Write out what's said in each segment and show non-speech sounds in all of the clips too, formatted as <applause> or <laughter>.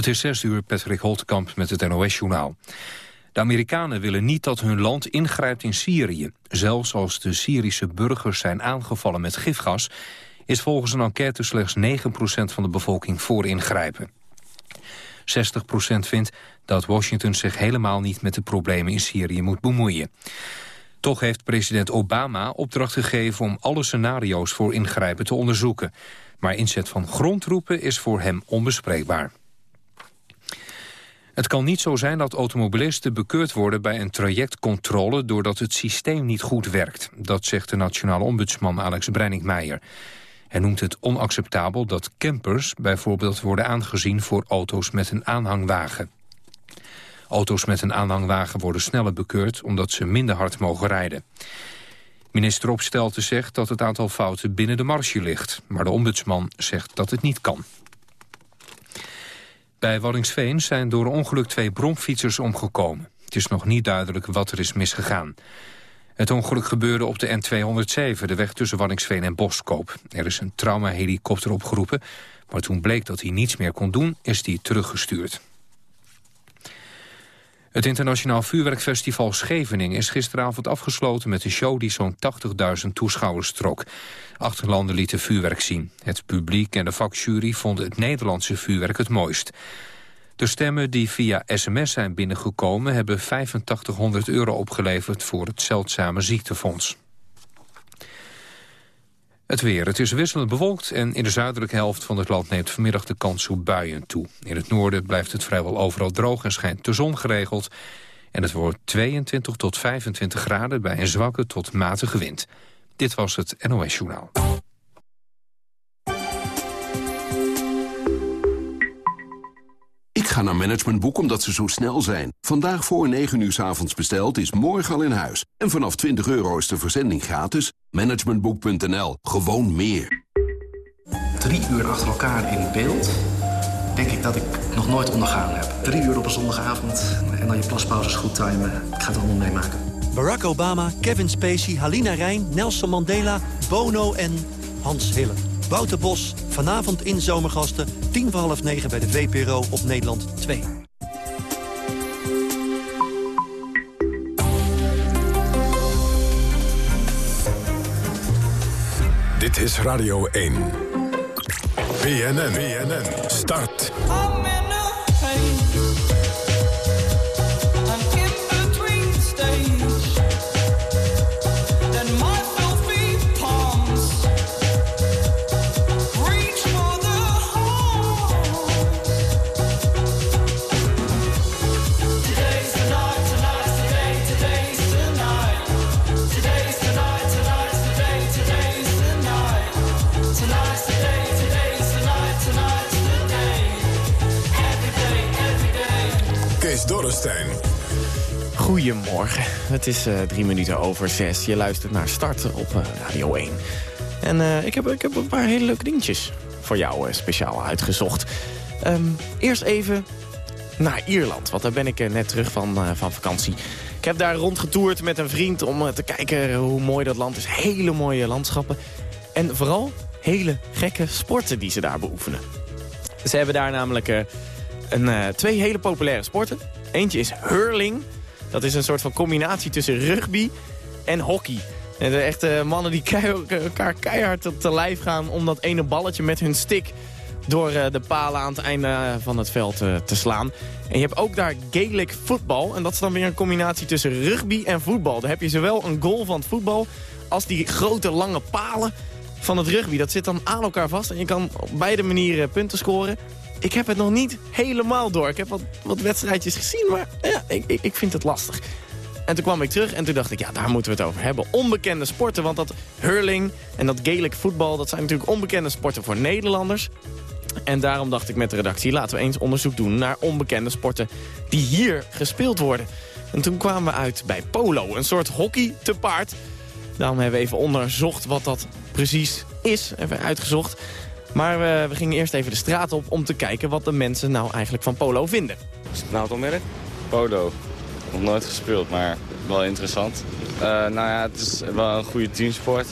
Het is 6 uur, Patrick Holtkamp met het NOS-journaal. De Amerikanen willen niet dat hun land ingrijpt in Syrië. Zelfs als de Syrische burgers zijn aangevallen met gifgas... is volgens een enquête slechts 9% van de bevolking voor ingrijpen. 60% vindt dat Washington zich helemaal niet met de problemen in Syrië moet bemoeien. Toch heeft president Obama opdracht gegeven om alle scenario's voor ingrijpen te onderzoeken. Maar inzet van grondtroepen is voor hem onbespreekbaar. Het kan niet zo zijn dat automobilisten bekeurd worden bij een trajectcontrole doordat het systeem niet goed werkt. Dat zegt de nationale ombudsman Alex Breiningmeijer. Hij noemt het onacceptabel dat campers bijvoorbeeld worden aangezien voor auto's met een aanhangwagen. Auto's met een aanhangwagen worden sneller bekeurd omdat ze minder hard mogen rijden. Minister Opstelten zegt dat het aantal fouten binnen de marge ligt. Maar de ombudsman zegt dat het niet kan. Bij Waddingsveen zijn door ongeluk twee bromfietsers omgekomen. Het is nog niet duidelijk wat er is misgegaan. Het ongeluk gebeurde op de N207, de weg tussen Waddingsveen en Boskoop. Er is een traumahelikopter opgeroepen, maar toen bleek dat hij niets meer kon doen, is hij teruggestuurd. Het internationaal vuurwerkfestival Scheveningen is gisteravond afgesloten met een show die zo'n 80.000 toeschouwers trok. Achterlanden lieten vuurwerk zien. Het publiek en de vakjury vonden het Nederlandse vuurwerk het mooist. De stemmen die via sms zijn binnengekomen hebben 8500 euro opgeleverd voor het zeldzame ziektefonds. Het weer. Het is wisselend bewolkt en in de zuidelijke helft van het land neemt vanmiddag de kans op buien toe. In het noorden blijft het vrijwel overal droog en schijnt de zon geregeld. En het wordt 22 tot 25 graden bij een zwakke tot matige wind. Dit was het NOS Journaal. Ga naar Managementboek omdat ze zo snel zijn. Vandaag voor 9 uur s avonds besteld is morgen al in huis. En vanaf 20 euro is de verzending gratis. Managementboek.nl. Gewoon meer. Drie uur achter elkaar in beeld. Denk ik dat ik nog nooit ondergaan heb. Drie uur op een zondagavond. En dan je plaspauzes goed timen. Ik ga het allemaal meemaken. Barack Obama, Kevin Spacey, Halina Rijn, Nelson Mandela, Bono en Hans Hille. Wouter Bos, vanavond in Zomergasten, tien voor half negen bij de VPRO op Nederland 2. Dit is Radio 1. BNN, BNN, start. Goedemorgen. Het is uh, drie minuten over zes. Je luistert naar Starten op uh, Radio 1. En uh, ik, heb, ik heb een paar hele leuke dingetjes voor jou speciaal uitgezocht. Um, eerst even naar Ierland, want daar ben ik net terug van, van vakantie. Ik heb daar rondgetoerd met een vriend om te kijken hoe mooi dat land is. Hele mooie landschappen. En vooral hele gekke sporten die ze daar beoefenen. Ze hebben daar namelijk een, twee hele populaire sporten. Eentje is hurling. Dat is een soort van combinatie tussen rugby en hockey. En de echte mannen die elkaar keihard te lijf gaan... om dat ene balletje met hun stick door eh, de palen aan het einde van het veld eh, te slaan. En je hebt ook daar Gaelic voetbal. En dat is dan weer een combinatie tussen rugby en voetbal. Daar heb je zowel een goal van het voetbal als die grote lange palen van het rugby. Dat zit dan aan elkaar vast en je kan op beide manieren punten scoren ik heb het nog niet helemaal door. Ik heb wat, wat wedstrijdjes gezien, maar ja, ik, ik, ik vind het lastig. En toen kwam ik terug en toen dacht ik, ja, daar moeten we het over hebben. Onbekende sporten, want dat hurling en dat Gaelic voetbal... dat zijn natuurlijk onbekende sporten voor Nederlanders. En daarom dacht ik met de redactie, laten we eens onderzoek doen... naar onbekende sporten die hier gespeeld worden. En toen kwamen we uit bij polo, een soort hockey te paard. Daarom hebben we even onderzocht wat dat precies is, even uitgezocht. Maar we, we gingen eerst even de straat op om te kijken wat de mensen nou eigenlijk van polo vinden. Is het nou het merk? Polo. Nog nooit gespeeld, maar wel interessant. Uh, nou ja, het is wel een goede teamsport.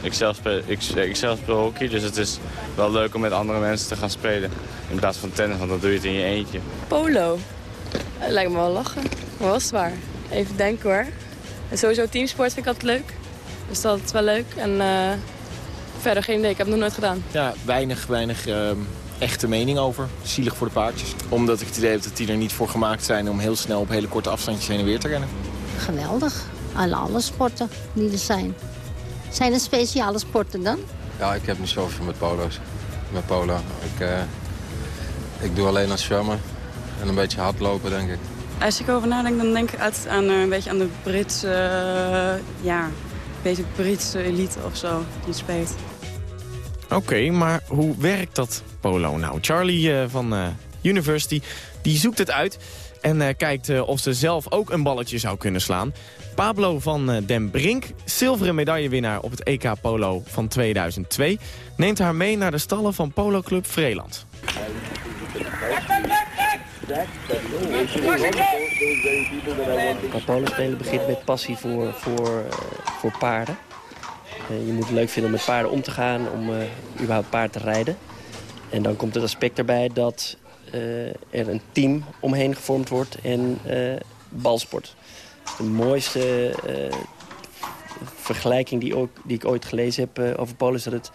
Ik zelf, speel, ik, ik zelf speel hockey, dus het is wel leuk om met andere mensen te gaan spelen. In plaats van tennis, want dan doe je het in je eentje. Polo. Het lijkt me wel lachen. Wel zwaar. Even denken hoor. En sowieso teamsport vind ik altijd leuk. Dus dat is wel leuk. En uh, verder geen idee, ik heb het nog nooit gedaan. Ja, weinig, weinig uh, echte mening over. Zielig voor de paardjes. Omdat ik het idee heb dat die er niet voor gemaakt zijn... om heel snel op hele korte afstandjes heen en weer te rennen. Geweldig. Alle, alle sporten die er zijn. Zijn er speciale sporten dan? Ja, ik heb niet zoveel met polo's. Met polo. Ik, uh, ik doe alleen aan zwemmen en een beetje hardlopen, denk ik. Als ik over nadenk, dan denk ik uit aan, een beetje aan de Britse, uh, ja, beetje Britse elite of zo die speelt. Oké, okay, maar hoe werkt dat polo nou? Charlie uh, van uh, University, die zoekt het uit en uh, kijkt of ze zelf ook een balletje zou kunnen slaan. Pablo van den Brink, zilveren medaillewinnaar op het EK Polo van 2002... neemt haar mee naar de stallen van Polo Club Vreeland. Polo spelen begint met passie voor, voor, voor paarden. je moet het leuk vinden om met paarden om te gaan, om uh, überhaupt paard te rijden. En dan komt het aspect erbij dat uh, er een team omheen gevormd wordt en uh, balsport. De mooiste vergelijking die, ook, die, ik ooit gelezen heb over polo is dat het,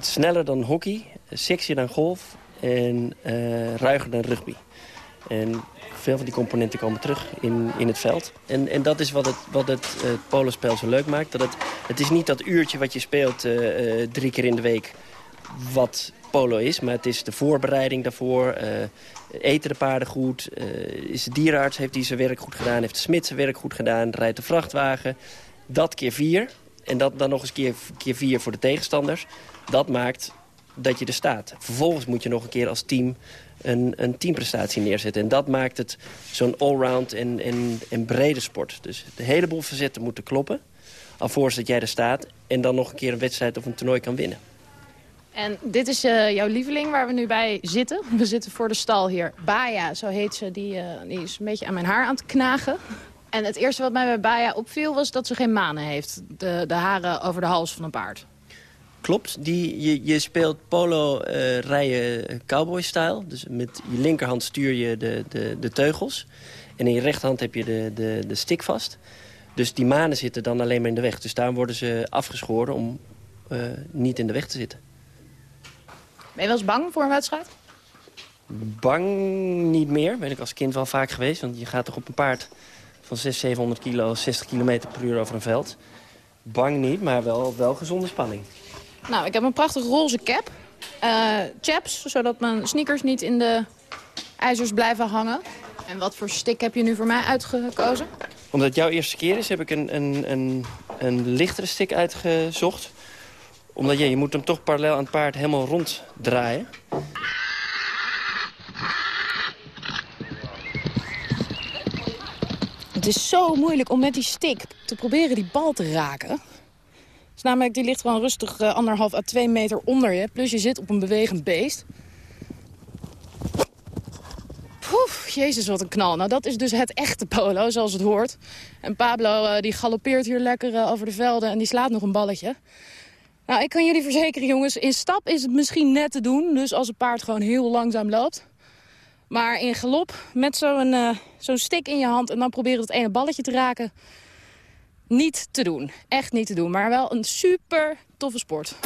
sneller dan hockey, sexier dan golf en ruiger dan rugby. En veel van die componenten komen terug in, in het veld. En, en dat is wat het, wat het uh, polospel zo leuk maakt. Dat het, het is niet dat uurtje wat je speelt uh, uh, drie keer in de week wat polo is. Maar het is de voorbereiding daarvoor. eten de paarden goed? is de dierenarts, heeft hij zijn werk goed gedaan? Heeft de smid zijn werk goed gedaan? Rijdt de vrachtwagen? Dat keer vier. En dat dan nog eens keer, keer vier voor de tegenstanders. Dat maakt dat je er staat. Vervolgens moet je nog een keer als team een, een teamprestatie neerzetten. En dat maakt het zo'n allround en, en, en brede sport. Dus de heleboel verzetten moeten kloppen. Alvorens dat jij er staat. En dan nog een keer een wedstrijd of een toernooi kan winnen. En dit is uh, jouw lieveling waar we nu bij zitten. We zitten voor de stal hier. Baya, zo heet ze. Die, uh, die is een beetje aan mijn haar aan het knagen. En het eerste wat mij bij Baya opviel was dat ze geen manen heeft. De, de haren over de hals van een paard. Klopt, die, je, je speelt polo uh, rijden cowboy-style. Dus met je linkerhand stuur je de, de, de teugels. En in je rechterhand heb je de, de, de stick vast. Dus die manen zitten dan alleen maar in de weg. Dus daarom worden ze afgeschoren om uh, niet in de weg te zitten. Ben je wel eens bang voor een wedstrijd? Bang niet meer. Ben ik als kind wel vaak geweest. Want je gaat toch op een paard van 600, 700 kilo, 60 km per uur over een veld. Bang niet, maar wel, wel gezonde spanning. Nou, ik heb een prachtige roze cap. Uh, chaps, zodat mijn sneakers niet in de ijzers blijven hangen. En wat voor stick heb je nu voor mij uitgekozen? Omdat het jouw eerste keer is, heb ik een, een, een, een lichtere stick uitgezocht. Omdat ja, je moet hem toch parallel aan het paard helemaal rond draaien. Het is zo moeilijk om met die stick te proberen die bal te raken. Dus namelijk, die ligt gewoon rustig uh, anderhalf à twee meter onder je. Plus je zit op een bewegend beest. Poef, jezus, wat een knal. Nou, dat is dus het echte polo, zoals het hoort. En Pablo, uh, die galoppeert hier lekker uh, over de velden en die slaat nog een balletje. Nou, ik kan jullie verzekeren, jongens, in stap is het misschien net te doen. Dus als een paard gewoon heel langzaam loopt. Maar in galop, met zo'n uh, stick in je hand... en dan proberen het ene balletje te raken niet te doen. Echt niet te doen. Maar wel een super toffe sport.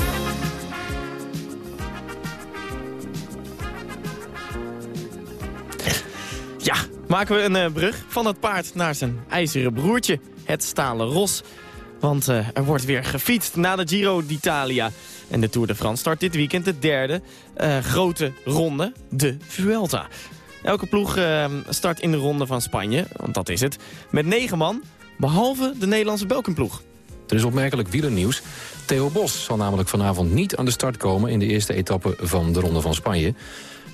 Ja, maken we een uh, brug van het paard naar zijn ijzeren broertje, het stalen ros. Want uh, er wordt weer gefietst na de Giro d'Italia. En de Tour de France start dit weekend de derde uh, grote ronde, de Vuelta. Elke ploeg start in de ronde van Spanje, want dat is het, met negen man... Behalve de Nederlandse Belkenploeg. Er is opmerkelijk wielernieuws. Theo Bos zal namelijk vanavond niet aan de start komen... in de eerste etappe van de Ronde van Spanje.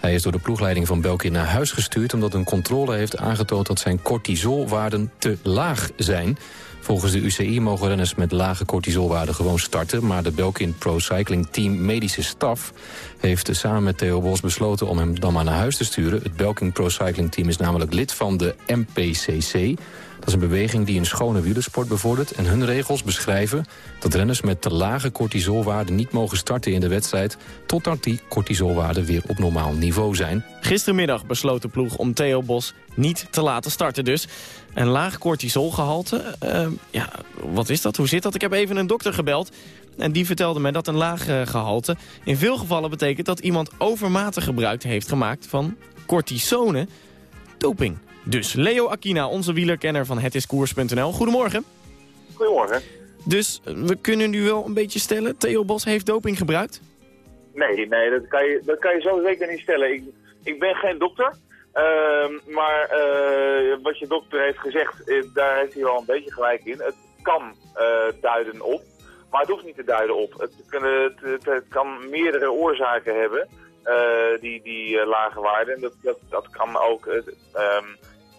Hij is door de ploegleiding van Belkin naar huis gestuurd... omdat een controle heeft aangetoond dat zijn cortisolwaarden te laag zijn. Volgens de UCI mogen renners met lage cortisolwaarden gewoon starten... maar de Belkin Pro Cycling Team medische staf heeft samen met Theo Bos besloten om hem dan maar naar huis te sturen. Het Belkin Pro Cycling Team is namelijk lid van de MPCC... Dat is een beweging die een schone wielersport bevordert... en hun regels beschrijven dat renners met te lage cortisolwaarden... niet mogen starten in de wedstrijd... totdat die cortisolwaarden weer op normaal niveau zijn. Gistermiddag besloot de ploeg om Theo Bos niet te laten starten dus. Een laag cortisolgehalte, uh, ja, wat is dat? Hoe zit dat? Ik heb even een dokter gebeld en die vertelde me dat een laag gehalte... in veel gevallen betekent dat iemand overmatig gebruik heeft gemaakt van cortisone doping. Dus Leo Aquina, onze wielerkenner van hetiskoers.nl. Goedemorgen. Goedemorgen. Dus we kunnen nu wel een beetje stellen, Theo Bos heeft doping gebruikt? Nee, nee dat, kan je, dat kan je zo zeker niet stellen. Ik, ik ben geen dokter, uh, maar uh, wat je dokter heeft gezegd, eh, daar heeft hij wel een beetje gelijk in. Het kan duiden op, maar het hoeft niet te duiden op. Het, het, het kan meerdere oorzaken hebben, die, die lage waarden. En dat, dat, dat kan ook... Um,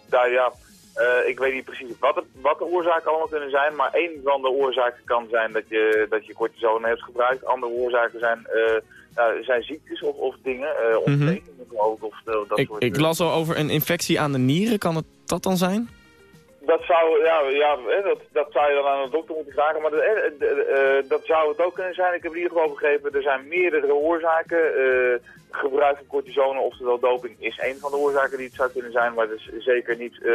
daar, ja, uh, ik weet niet precies wat, het, wat de oorzaken allemaal kunnen zijn, maar één van de oorzaken kan zijn dat je, dat je cortisone hebt gebruikt. Andere oorzaken zijn, uh, zijn ziektes of, of dingen, uh, mm -hmm. of dat ik, soort Ik las al over een infectie aan de nieren, kan het dat dan zijn? Dat zou, ja, ja dat, dat zou je dan aan de dokter moeten vragen, maar dat, dat zou het ook kunnen zijn. Ik heb in ieder geval begrepen, er zijn meerdere oorzaken gebruik van cortisone, oftewel doping, is een van de oorzaken die het zou kunnen zijn. Maar het is zeker niet uh,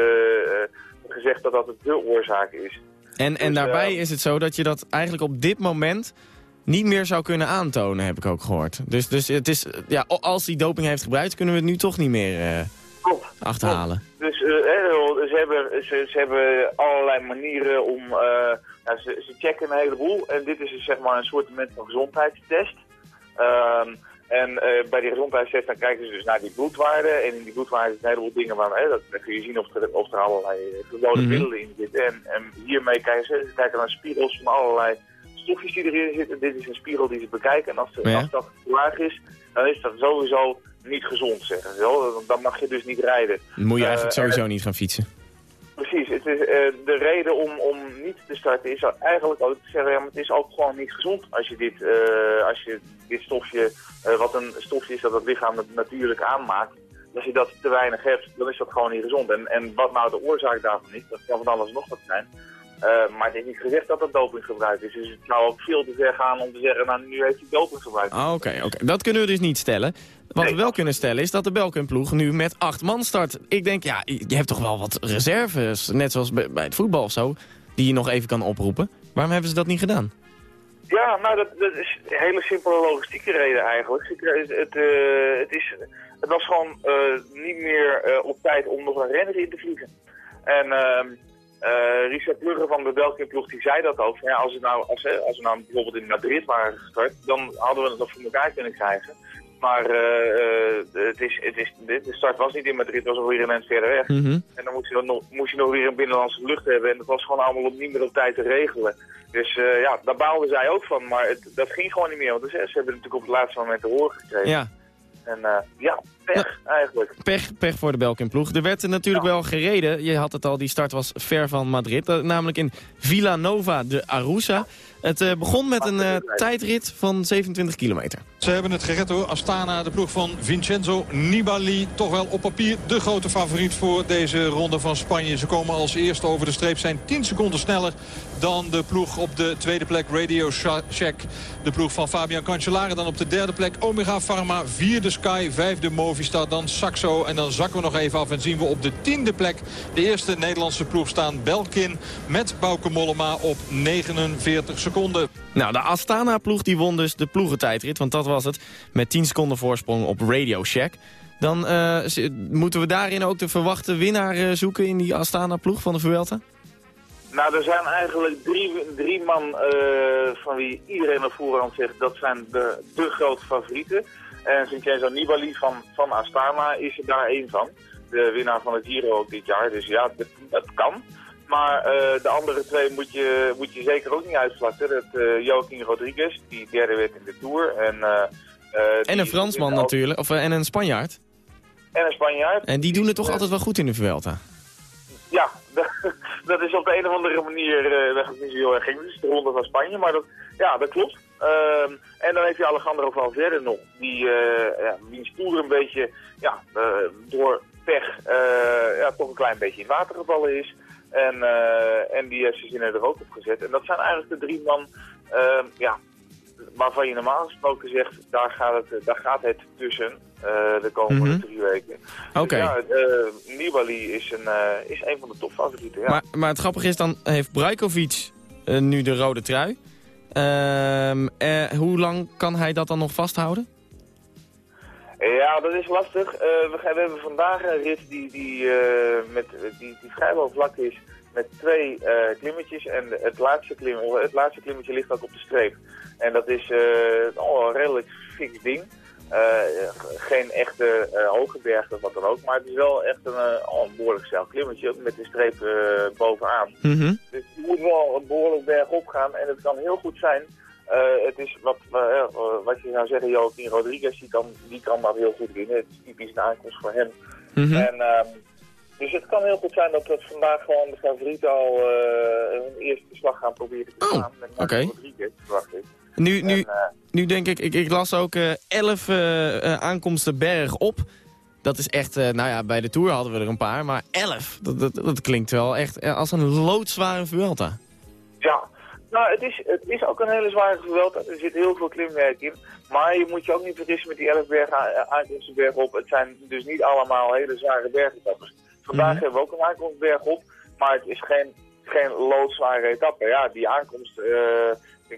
gezegd dat dat de oorzaak is. En, en dus, daarbij uh, is het zo dat je dat eigenlijk op dit moment niet meer zou kunnen aantonen, heb ik ook gehoord. Dus, dus het is, ja, als hij doping heeft gebruikt, kunnen we het nu toch niet meer uh, klopt, achterhalen. Klopt. Dus ze, hebben, ze, ze, hebben allerlei manieren om... Ze, ze, checken een heleboel en dit is dus, zeg maar een soort van gezondheidstest. Um, en uh, bij die gezondheidstest dan kijken ze dus naar die bloedwaarden. En in die bloedwaarden zijn een heleboel dingen waar, hè, dat kun je zien of er, of er allerlei verboden mm -hmm. middelen in zitten. En, en hiermee kijken ze, ze kijken naar spiegels van allerlei stofjes die erin zitten. Dit is een spiegel die ze bekijken. En als, de, ja. als dat laag is, dan is dat sowieso niet gezond, zeggen ze. Dan mag je dus niet rijden. Dan moet je eigenlijk uh, sowieso niet gaan fietsen. Precies, het is, uh, de reden om, om niet te starten is eigenlijk ook te zeggen, ja, maar het is ook gewoon niet gezond als je dit, uh, als je dit stofje, uh, wat een stofje is dat het lichaam natuurlijk aanmaakt, als je dat te weinig hebt, dan is dat gewoon niet gezond. En, en wat nou de oorzaak daarvan is, dat kan van alles nog wat zijn. Maar het is niet gezegd dat het dopinggebruik is. Dus het zou ook veel te ver gaan om te zeggen, nou nu heeft hij dopinggebruik. Ah, Oké, okay. dat kunnen we dus niet stellen. Wat nee. we wel kunnen stellen is dat de Belkin-ploeg nu met acht man start. Ik denk, ja, je hebt toch wel wat reserves, net zoals bij, bij het voetbal of zo, die je nog even kan oproepen. Waarom hebben ze dat niet gedaan? Ja, nou, dat, dat is een hele simpele logistieke reden eigenlijk. Het, het, uh, het, is, het was gewoon uh, niet meer uh, op tijd om nog een renner in te vliegen. En uh, Richard Plugge van de België-ploeg die zei dat ook. Ja, als, het nou, als, als we nou bijvoorbeeld in Madrid waren gestart, dan hadden we het nog voor elkaar kunnen krijgen. Maar uh, het is, het is, de start was niet in Madrid, het was alweer een mens verder weg. Mm -hmm. En dan moest je, nog, moest je nog weer een binnenlandse lucht hebben. En dat was gewoon allemaal op, niet meer op tijd te regelen. Dus uh, ja, daar baalden zij ook van. Maar het, dat ging gewoon niet meer. Want ze hebben natuurlijk op het laatste moment te horen gekregen. Ja. En uh, ja, pech eigenlijk. Pech, pech voor de Belkin-ploeg. Er werd natuurlijk ja. wel gereden. Je had het al, die start was ver van Madrid. namelijk in Villanova de Arusa. Het uh, begon met een uh, tijdrit van 27 kilometer. Ze hebben het gered hoor. Astana, de ploeg van Vincenzo Nibali. Toch wel op papier de grote favoriet voor deze ronde van Spanje. Ze komen als eerste over de streep. Zijn 10 seconden sneller dan de ploeg op de tweede plek. Radio Shack. De ploeg van Fabian Cancellara. Dan op de derde plek Omega Pharma. Vierde Sky. Vijfde Movistar. Dan Saxo. En dan zakken we nog even af. En zien we op de tiende plek de eerste Nederlandse ploeg staan. Belkin met Bauke Mollema op 49 seconden. Nou, de Astana-ploeg die won dus de ploegentijdrit. Want dat was het. Met 10 seconden voorsprong op Radio Shack. Dan uh, moeten we daarin ook de verwachte winnaar uh, zoeken in die Astana-ploeg van de Vuelta? Nou, er zijn eigenlijk drie, drie man uh, van wie iedereen op voorhand zegt dat zijn de, de grote favorieten. En Vincenzo Nibali van, van Astana is er daar één van. De winnaar van het Giro dit jaar. Dus ja, dat, dat kan. Maar uh, de andere twee moet je, moet je zeker ook niet uitvlakken. Dat uh, Joaquin Rodriguez, die derde werd in de Tour. En, uh, en een Fransman natuurlijk, of, en een Spanjaard. En een Spanjaard. En die doen het toch altijd wel goed in de Vuelta? Ja, <laughs> dat is op de een of andere manier uh, niet zo heel erg ging. Dus de ronde van Spanje, maar dat, ja, dat klopt. Ehm, en dan heeft je Alejandro Valverde nog, die, uh, ja, toer een beetje ja, door pech ja, toch een klein beetje in water gevallen is. En, en die heeft zijn zinnen er ook op gezet. En dat zijn eigenlijk de drie man ehm, ja, waarvan je normaal gesproken zegt, daar gaat het, daar gaat het tussen de komende mhm. drie weken. Oké. Okay. Dus ja, Nibali is een, is een van de topfavorieten. Ja. Maar, maar het grappige is, dan heeft Brajkovic nu de rode trui. Ehm, eh, hoe lang kan hij dat dan nog vasthouden? Ja, dat is lastig. Uh, we, we, hebben vandaag een rit die, die, uh, met, die, die vrijwel vlak is met twee uh, klimmetjes. En het laatste, klim, het laatste klimmetje ligt ook op de streep. En dat is al een redelijk fix ding. Geen echte hoge bergen of wat dan ook. Maar het is wel echt een, een behoorlijk stijl klimmetje met een streep bovenaan. Mm -hmm. Dus je moet wel een behoorlijk berg opgaan. En het kan heel goed zijn. Het is wat, wat je zou zeggen, Joaquin Rodriguez, die kan, die kan dat heel goed winnen. Het is typisch een aankomst voor hem. Mm -hmm. En, ehm, dus het kan heel goed zijn dat we vandaag gewoon de favorieten al hun eerste slag gaan proberen te slaan. Oh, oké. Okay. Rodriguez, verwacht ik. Nu, nu, en, nu denk ik, ik, ik las ook uh, elf uh, aankomsten berg op. Dat is echt, uh, nou ja, bij de Tour hadden we er een paar, maar elf. Dat, dat, dat klinkt wel echt als een loodzware Vuelta. Ja, nou het is, het is ook een hele zware Vuelta. Er zit heel veel klimwerk in. Maar je moet je ook niet vergissen met die elf bergen, aankomsten berg op. Het zijn dus niet allemaal hele zware bergetappes. Vandaag mm -hmm. hebben we ook een aankomstberg op, maar het is geen, geen loodzware etappe. Ja, die aankomst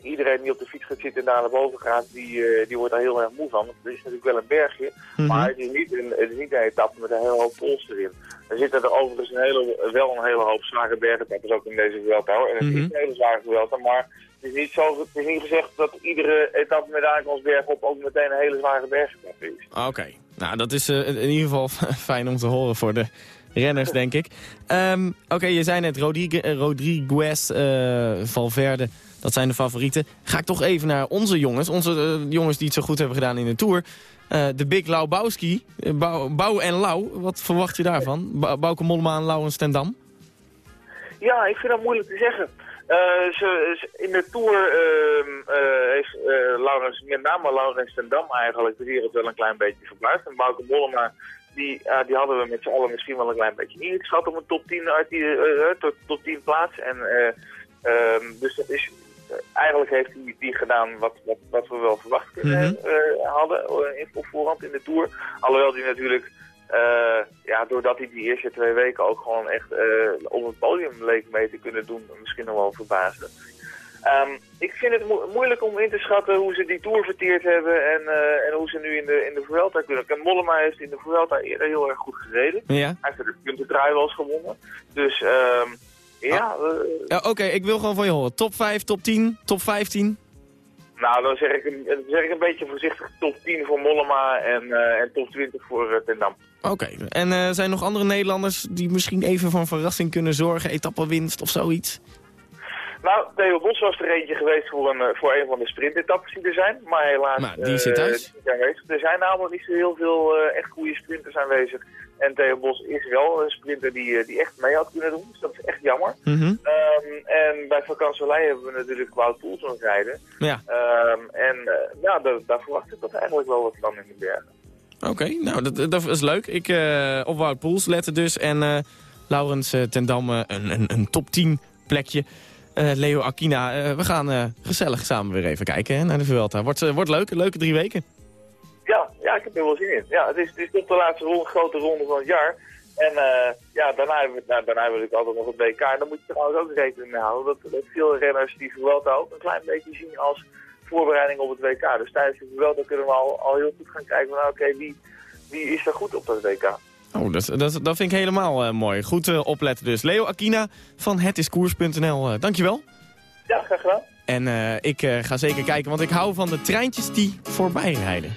iedereen die op de fiets gaat zitten en daar naar boven gaat, die, uh, die wordt daar heel erg moe van. Want het is natuurlijk wel een bergje, mm -hmm. maar het is, niet een, het is niet een etappe met een hele hoop pols erin. Er zitten er overigens een hele, wel een hele hoop zware bergetappes ook in deze Vuelta hoor. En het mm -hmm. is een hele zware Vuelta, maar het is, niet zo, het is niet gezegd dat iedere etappe met aankomstberg op ook meteen een hele zware bergetappe is. Oké, nou dat is uh, in ieder geval <laughs> fijn om te horen voor de renners, denk ik. Um, Oké, je zei net Rodriguez, Rodriguez uh, Valverde, dat zijn de favorieten. Ga ik toch even naar onze jongens. Onze uh, jongens die het zo goed hebben gedaan in de Tour. Uh, de Big Laubowski. Bouw, Bouw en Lau. Wat verwacht je daarvan? Bouke Mollema en Laurens ten Dam? Ja, ik vind dat moeilijk te zeggen. Uh, ze, in de Tour uh, heeft Laurens, met name Laurens ten Dam eigenlijk de wereld wel een klein beetje verbluft. En Bouke Mollema, die, die hadden we met z'n allen misschien wel een klein beetje ingeschat om een top 10 uit die top, top 10 plaats. En, ehm, dus dat is eigenlijk heeft hij die gedaan wat, wat, wat we wel verwacht kunnen, mm -hmm. hadden in, op voorhand in de Tour. Alhoewel hij natuurlijk, uh, ja, doordat hij die eerste twee weken ook gewoon echt uh, op het podium leek mee te kunnen doen, misschien nog wel verbaasde. Um, ik vind het mo moeilijk om in te schatten hoe ze die Tour verteerd hebben en, uh, en hoe ze nu in de, in de Vuelta kunnen. En Mollema heeft in de Vuelta eerder heel erg goed gereden. Ja. Hij heeft de puntendraai wel eens gewonnen. Dus... Um, ja, uh, ja Oké, ik wil gewoon van je horen. Top 5, top 10, top 15? Nou, dan zeg ik, een, zeg ik een beetje voorzichtig top 10 voor Mollema en, uh, en top 20 voor uh, Ten Dam. Oké, okay. en uh, zijn er nog andere Nederlanders die misschien even van verrassing kunnen zorgen? Etappewinst of zoiets? Nou, Theo Bos was er eentje geweest voor een, voor een van de sprintetappes die er zijn. Maar helaas... Maar die zit thuis? er zijn namelijk niet zo heel veel echt goede sprinters aanwezig. En Theo Bos is wel een sprinter die, die echt mee had kunnen doen. Dus dat is echt jammer. Mm -hmm. um, en bij Vakansolei hebben we natuurlijk Wout Poels rijden. Ja. Um, en uh, ja, daar, daar verwacht ik dat eigenlijk wel wat van in de bergen. Oké, okay, nou dat, dat is leuk. Ik uh, op Wout Poels letten dus. En uh, Laurens ten Damme een, een, een top 10 plekje. Leo Akina, we gaan gezellig samen weer even kijken hè, naar de Vuelta. Wordt, wordt leuk, leuke drie weken. Ja, ja, ik heb er wel zin in. Ja, het is, het is toch de laatste ronde, grote ronde van het jaar. En uh, ja, daarna hebben, we, nou, daarna hebben we natuurlijk altijd nog het WK. En dan moet je trouwens ook rekening mee houden dat, dat veel renners die Vuelta ook een klein beetje zien als voorbereiding op het WK. Dus tijdens de Vuelta kunnen we al, al heel goed gaan kijken van nou, oké, okay, wie, wie is er goed op dat WK? Oh, dat, dat, dat vind ik helemaal uh, mooi. Goed uh, opletten dus. Leo Akina van hetiskoers.nl, dankjewel. Ja, graag gedaan. En ik ga zeker kijken, want ik hou van de treintjes die voorbij rijden.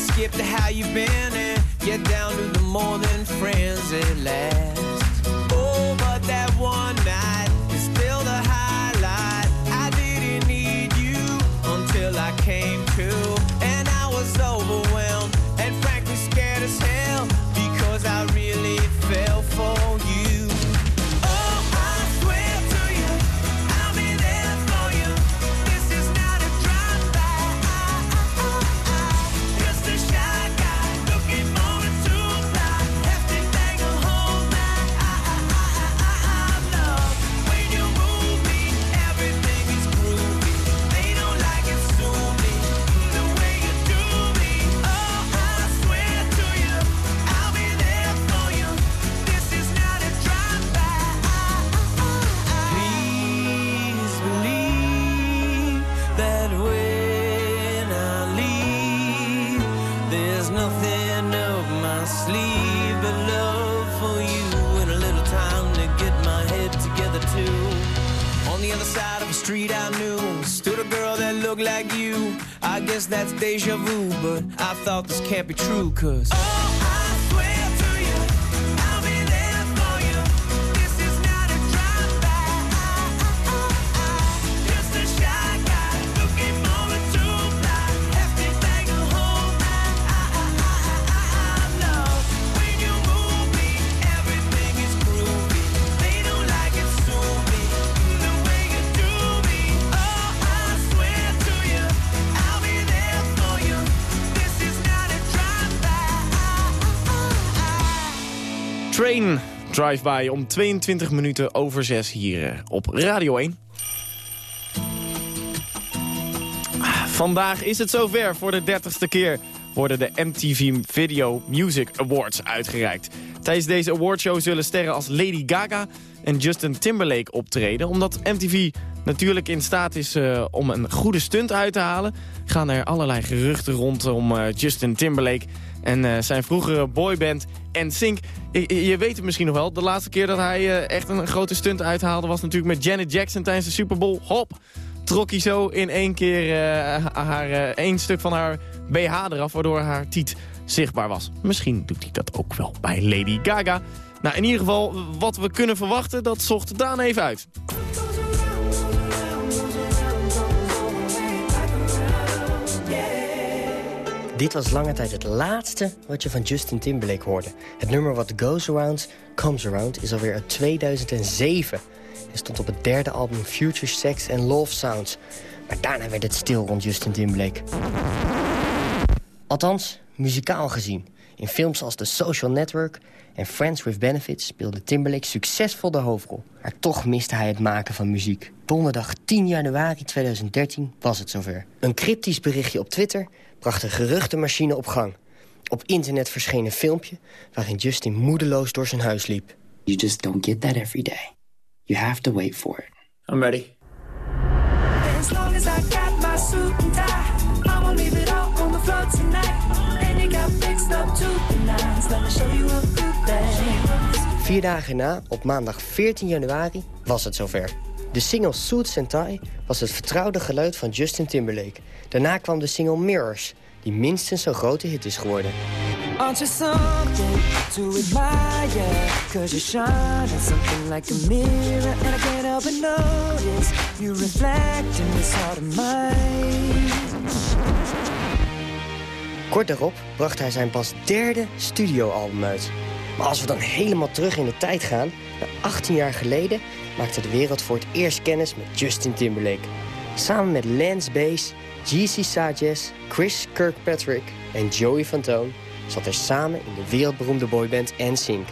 skip to how you've been and get down to the more than friends at last. Cause. Drive-by om 22 minuten over 6 hier eh, op Radio 1. Ah, Vandaag is het zover. Voor de 30ste keer worden de MTV Video Music Awards uitgereikt. Tijdens deze awardshow zullen sterren als Lady Gaga en Justin Timberlake optreden. Omdat MTV natuurlijk in staat is eh, om een goede stunt uit te halen... gaan er allerlei geruchten rondom eh, Justin Timberlake en eh, zijn vroegere boyband NSYNC. Je, je weet het misschien nog wel, de laatste keer dat hij eh, echt een grote stunt uithaalde... was natuurlijk met Janet Jackson tijdens de Super Bowl. Hop, trok hij zo in één keer eh, haar, één stuk van haar BH eraf... waardoor haar tiet zichtbaar was. Misschien doet hij dat ook wel bij Lady Gaga. Nou, in ieder geval, wat we kunnen verwachten, dat zocht Daan even uit. Dit was lange tijd het laatste wat je van Justin Timberlake hoorde. Het nummer wat Goes Around, Comes Around is alweer uit 2007. Het stond op het derde album Future Sex and Love Sounds. Maar daarna werd het stil rond Justin Timberlake. Althans, muzikaal gezien. In films als The Social Network en Friends with Benefits speelde Timberlake succesvol de hoofdrol. Maar toch miste hij het maken van muziek. Donderdag 10 januari 2013 was het zover. Een cryptisch berichtje op Twitter bracht een geruchtenmachine op gang. Op internet verscheen een filmpje waarin Justin moedeloos door zijn huis liep. You just don't get that every day. You have to wait for it. I'm ready. As long as I got my suit and tie, I'ma leave it all on the floor tonight. And you got fixed up to the nines. Let me show you a good thing. Vier dagen na, op maandag 14 januari, was het zover. De single Suits and Tie was het vertrouwde geluid van Justin Timberlake. Daarna kwam de single Mirrors, die minstens zo'n grote hit is geworden. Aren't you something to admire? Cause you shine at something like a mirror. And I can't help but notice you reflect in this heart of mine. Kort daarop bracht hij zijn pas derde studioalbum uit. Maar als we dan helemaal terug in de tijd gaan... naar 18 jaar geleden maakte de wereld voor het eerst kennis met Justin Timberlake. Samen met Lance Bass, G.C. Sages, Chris Kirkpatrick en Joey Fantone... zat hij samen in de wereldberoemde boyband NSYNC.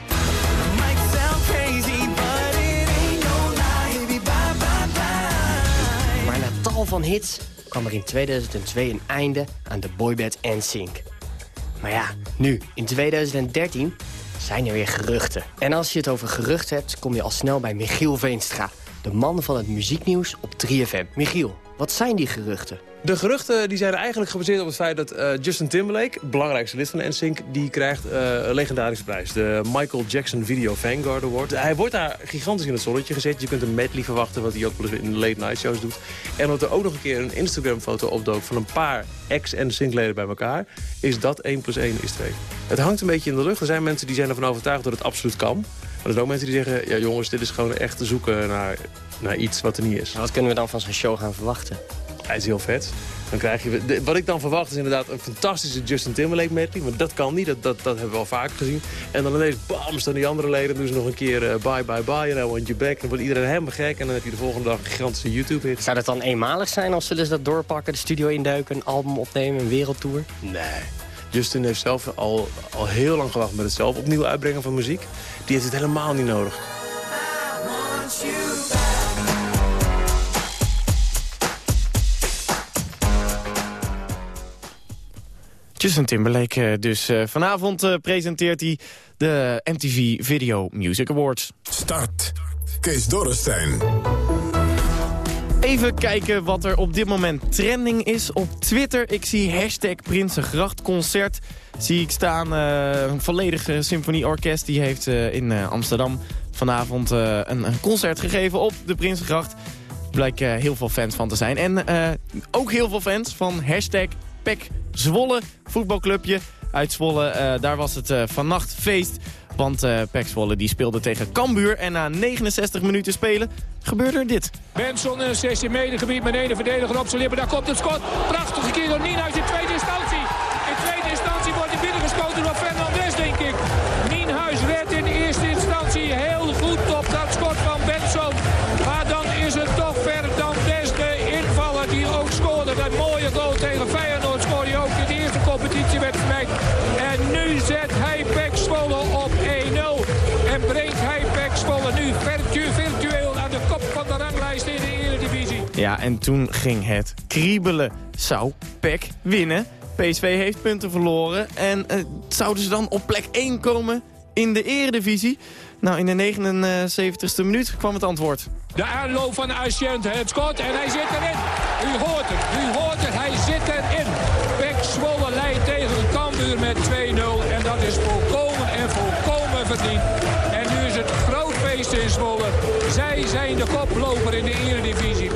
Maar na tal van hits kwam er in 2002 een einde aan de boyband NSYNC. Maar ja, nu, in 2013, zijn er weer geruchten. En als je het over geruchten hebt, kom je al snel bij Michiel Veenstra... de man van het muzieknieuws op 3FM. Michiel, Wat zijn die geruchten? De geruchten die zijn eigenlijk gebaseerd op het feit dat uh, Justin Timberlake... belangrijkste lid van NSYNC, die krijgt uh, een legendarische prijs. De Michael Jackson Video Vanguard Award. Hij wordt daar gigantisch in het zonnetje gezet. Je kunt een medley verwachten, wat hij ook in de late night shows doet. En wat er ook nog een keer een Instagram foto opdook... van een paar ex-NSYNC-leden bij elkaar... is dat 1 plus 1 is 2. Het hangt een beetje in de lucht. Er zijn mensen die zijn ervan overtuigd dat het absoluut kan. Maar er zijn ook mensen die zeggen... ja jongens, dit is gewoon echt te zoeken naar, naar iets wat er niet is. Wat kunnen we dan van zo'n show gaan verwachten? Hij is heel vet. Dan krijg je, wat ik dan verwacht is inderdaad een fantastische Justin Timberlake medley. Maar dat kan niet, dat, dat, dat hebben we al vaker gezien. En dan ineens, bam, staan die andere leden. doen ze nog een keer uh, bye, bye, bye. En I want you back. Dan wordt iedereen helemaal gek. En dan heb je de volgende dag een gigantische YouTube-hit. Zou dat dan eenmalig zijn of zullen ze dat doorpakken? De studio induiken, een album opnemen, een wereldtour? Nee. Justin heeft zelf al, al heel lang gewacht met het zelf opnieuw uitbrengen van muziek. Die heeft het helemaal niet nodig. Justin Timberlake dus. Uh, vanavond uh, presenteert hij de MTV Video Music Awards. Start. Kees Dorrestein. Even kijken wat er op dit moment trending is op Twitter. Ik zie hashtag Prinsengrachtconcert. Zie ik staan, uh, een volledige symfonieorkest. Die heeft in Amsterdam vanavond een, een, concert gegeven op de Prinsengracht. Blijkt heel veel fans van te zijn. En ook heel veel fans van hashtag Pek Zwolle, voetbalclubje uit Zwolle. Daar was het vannacht feest. Want uh, die speelde tegen Cambuur. En na 69 minuten spelen gebeurde er dit. Benson in een 16 meter gebied met een verdediger op zijn lippen. Daar komt het schot. Prachtige keer door Nienhuis in tweede instantie. Ja, en toen ging het kriebelen. Zou Pek winnen? PSV heeft punten verloren. En uh, zouden ze dan op plek 1 komen in de eredivisie? Nou, in de 79ste minuut kwam het antwoord. De aanloop van Asjent, het schot en hij zit erin. U hoort het, u hoort het, hij zit erin. Pek Zwolle leidt tegen Cambuur met 2-0. En dat is volkomen en volkomen verdiend. En nu is het groot feest in Zwolle. Zij zijn de koploper in de eredivisie.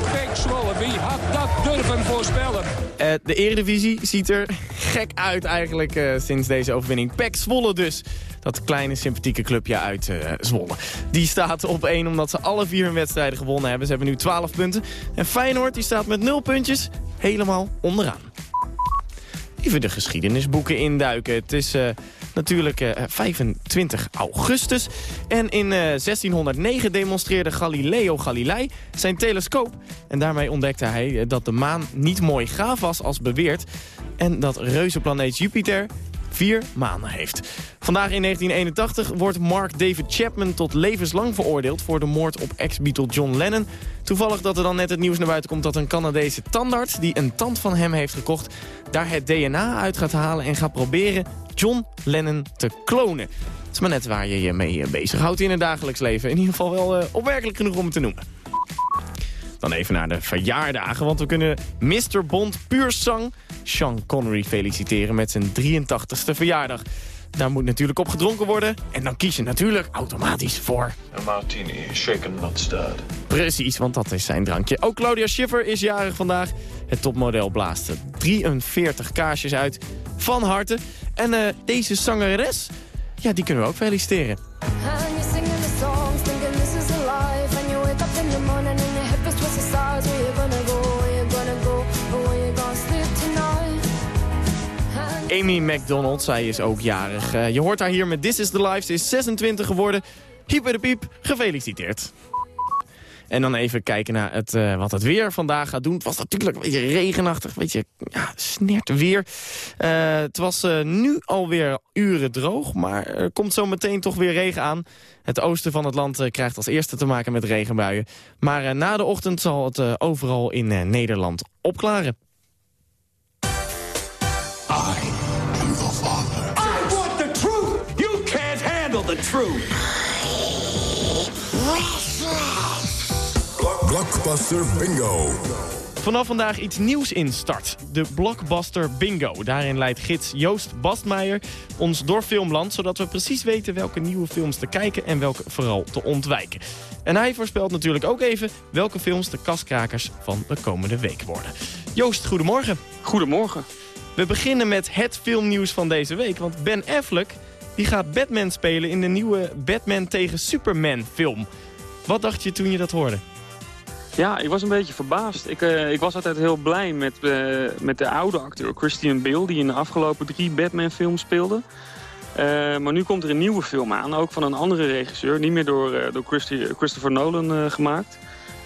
Durven voorspellen? Uh, de eredivisie ziet er gek uit eigenlijk uh, sinds deze overwinning. Pek Zwolle dus. Dat kleine sympathieke clubje uit uh, Zwolle. Die staat op 1 omdat ze alle vier hun wedstrijden gewonnen hebben. Ze hebben nu 12 punten. En Feyenoord die staat met 0 puntjes helemaal onderaan. Even de geschiedenisboeken induiken. Het is uh, natuurlijk uh, 25 augustus. En in uh, 1609 demonstreerde Galileo Galilei zijn telescoop. En daarmee ontdekte hij dat de maan niet mooi gaaf was als beweerd. En dat reuzenplaneet Jupiter vier maanden heeft. Vandaag in 1981 wordt Mark David Chapman tot levenslang veroordeeld... voor de moord op ex-Beatle John Lennon. Toevallig dat er dan net het nieuws naar buiten komt... dat een Canadese tandarts die een tand van hem heeft gekocht... daar het DNA uit gaat halen en gaat proberen John Lennon te klonen. Het is maar net waar je je mee bezighoudt in het dagelijks leven. In ieder geval wel uh, opmerkelijk genoeg om het te noemen. Dan even naar de verjaardagen, want we kunnen Mr. Bond puur zang Sean Connery feliciteren met zijn 83ste verjaardag. Daar moet natuurlijk op gedronken worden. En dan kies je natuurlijk automatisch voor... Een martini, shaken not stirred. Precies, want dat is zijn drankje. Ook Claudia Schiffer is jarig vandaag. Het topmodel blaast 43 kaarsjes uit. Van harte. En uh, deze zangeres, ja, die kunnen we ook feliciteren. Amy McDonald, zij is ook jarig. Uh, je hoort haar hier met This is the Life. Ze is 26 geworden. Bij de piep, gefeliciteerd. En dan even kijken naar het, uh, wat het weer vandaag gaat doen. Het was natuurlijk een beetje regenachtig, weet je, ja, snert weer. Uh, het was nu alweer uren droog, maar er komt zo meteen toch weer regen aan. Het oosten van het land krijgt als eerste te maken met regenbuien. Maar na de ochtend zal het overal in Nederland opklaren. The truth. Blockbuster Bingo. Vanaf vandaag iets nieuws in start. De Blockbuster Bingo. Daarin leidt gids Joost Bastmeijer ons door filmland... zodat we precies weten welke nieuwe films te kijken... en welke vooral te ontwijken. En hij voorspelt natuurlijk ook even... welke films de kaskrakers van de komende week worden. Joost, goedemorgen. Goedemorgen. We beginnen met het filmnieuws van deze week. Want Ben Affleck die gaat Batman spelen in de nieuwe Batman tegen Superman film. Wat dacht je toen je dat hoorde? Ja, ik was een beetje verbaasd. Ik, uh, ik was altijd heel blij met, uh, met de oude acteur Christian Bale... die in de afgelopen drie Batman-films speelde. Uh, maar nu komt er een nieuwe film aan, ook van een andere regisseur. Niet meer door, door Christopher Nolan gemaakt.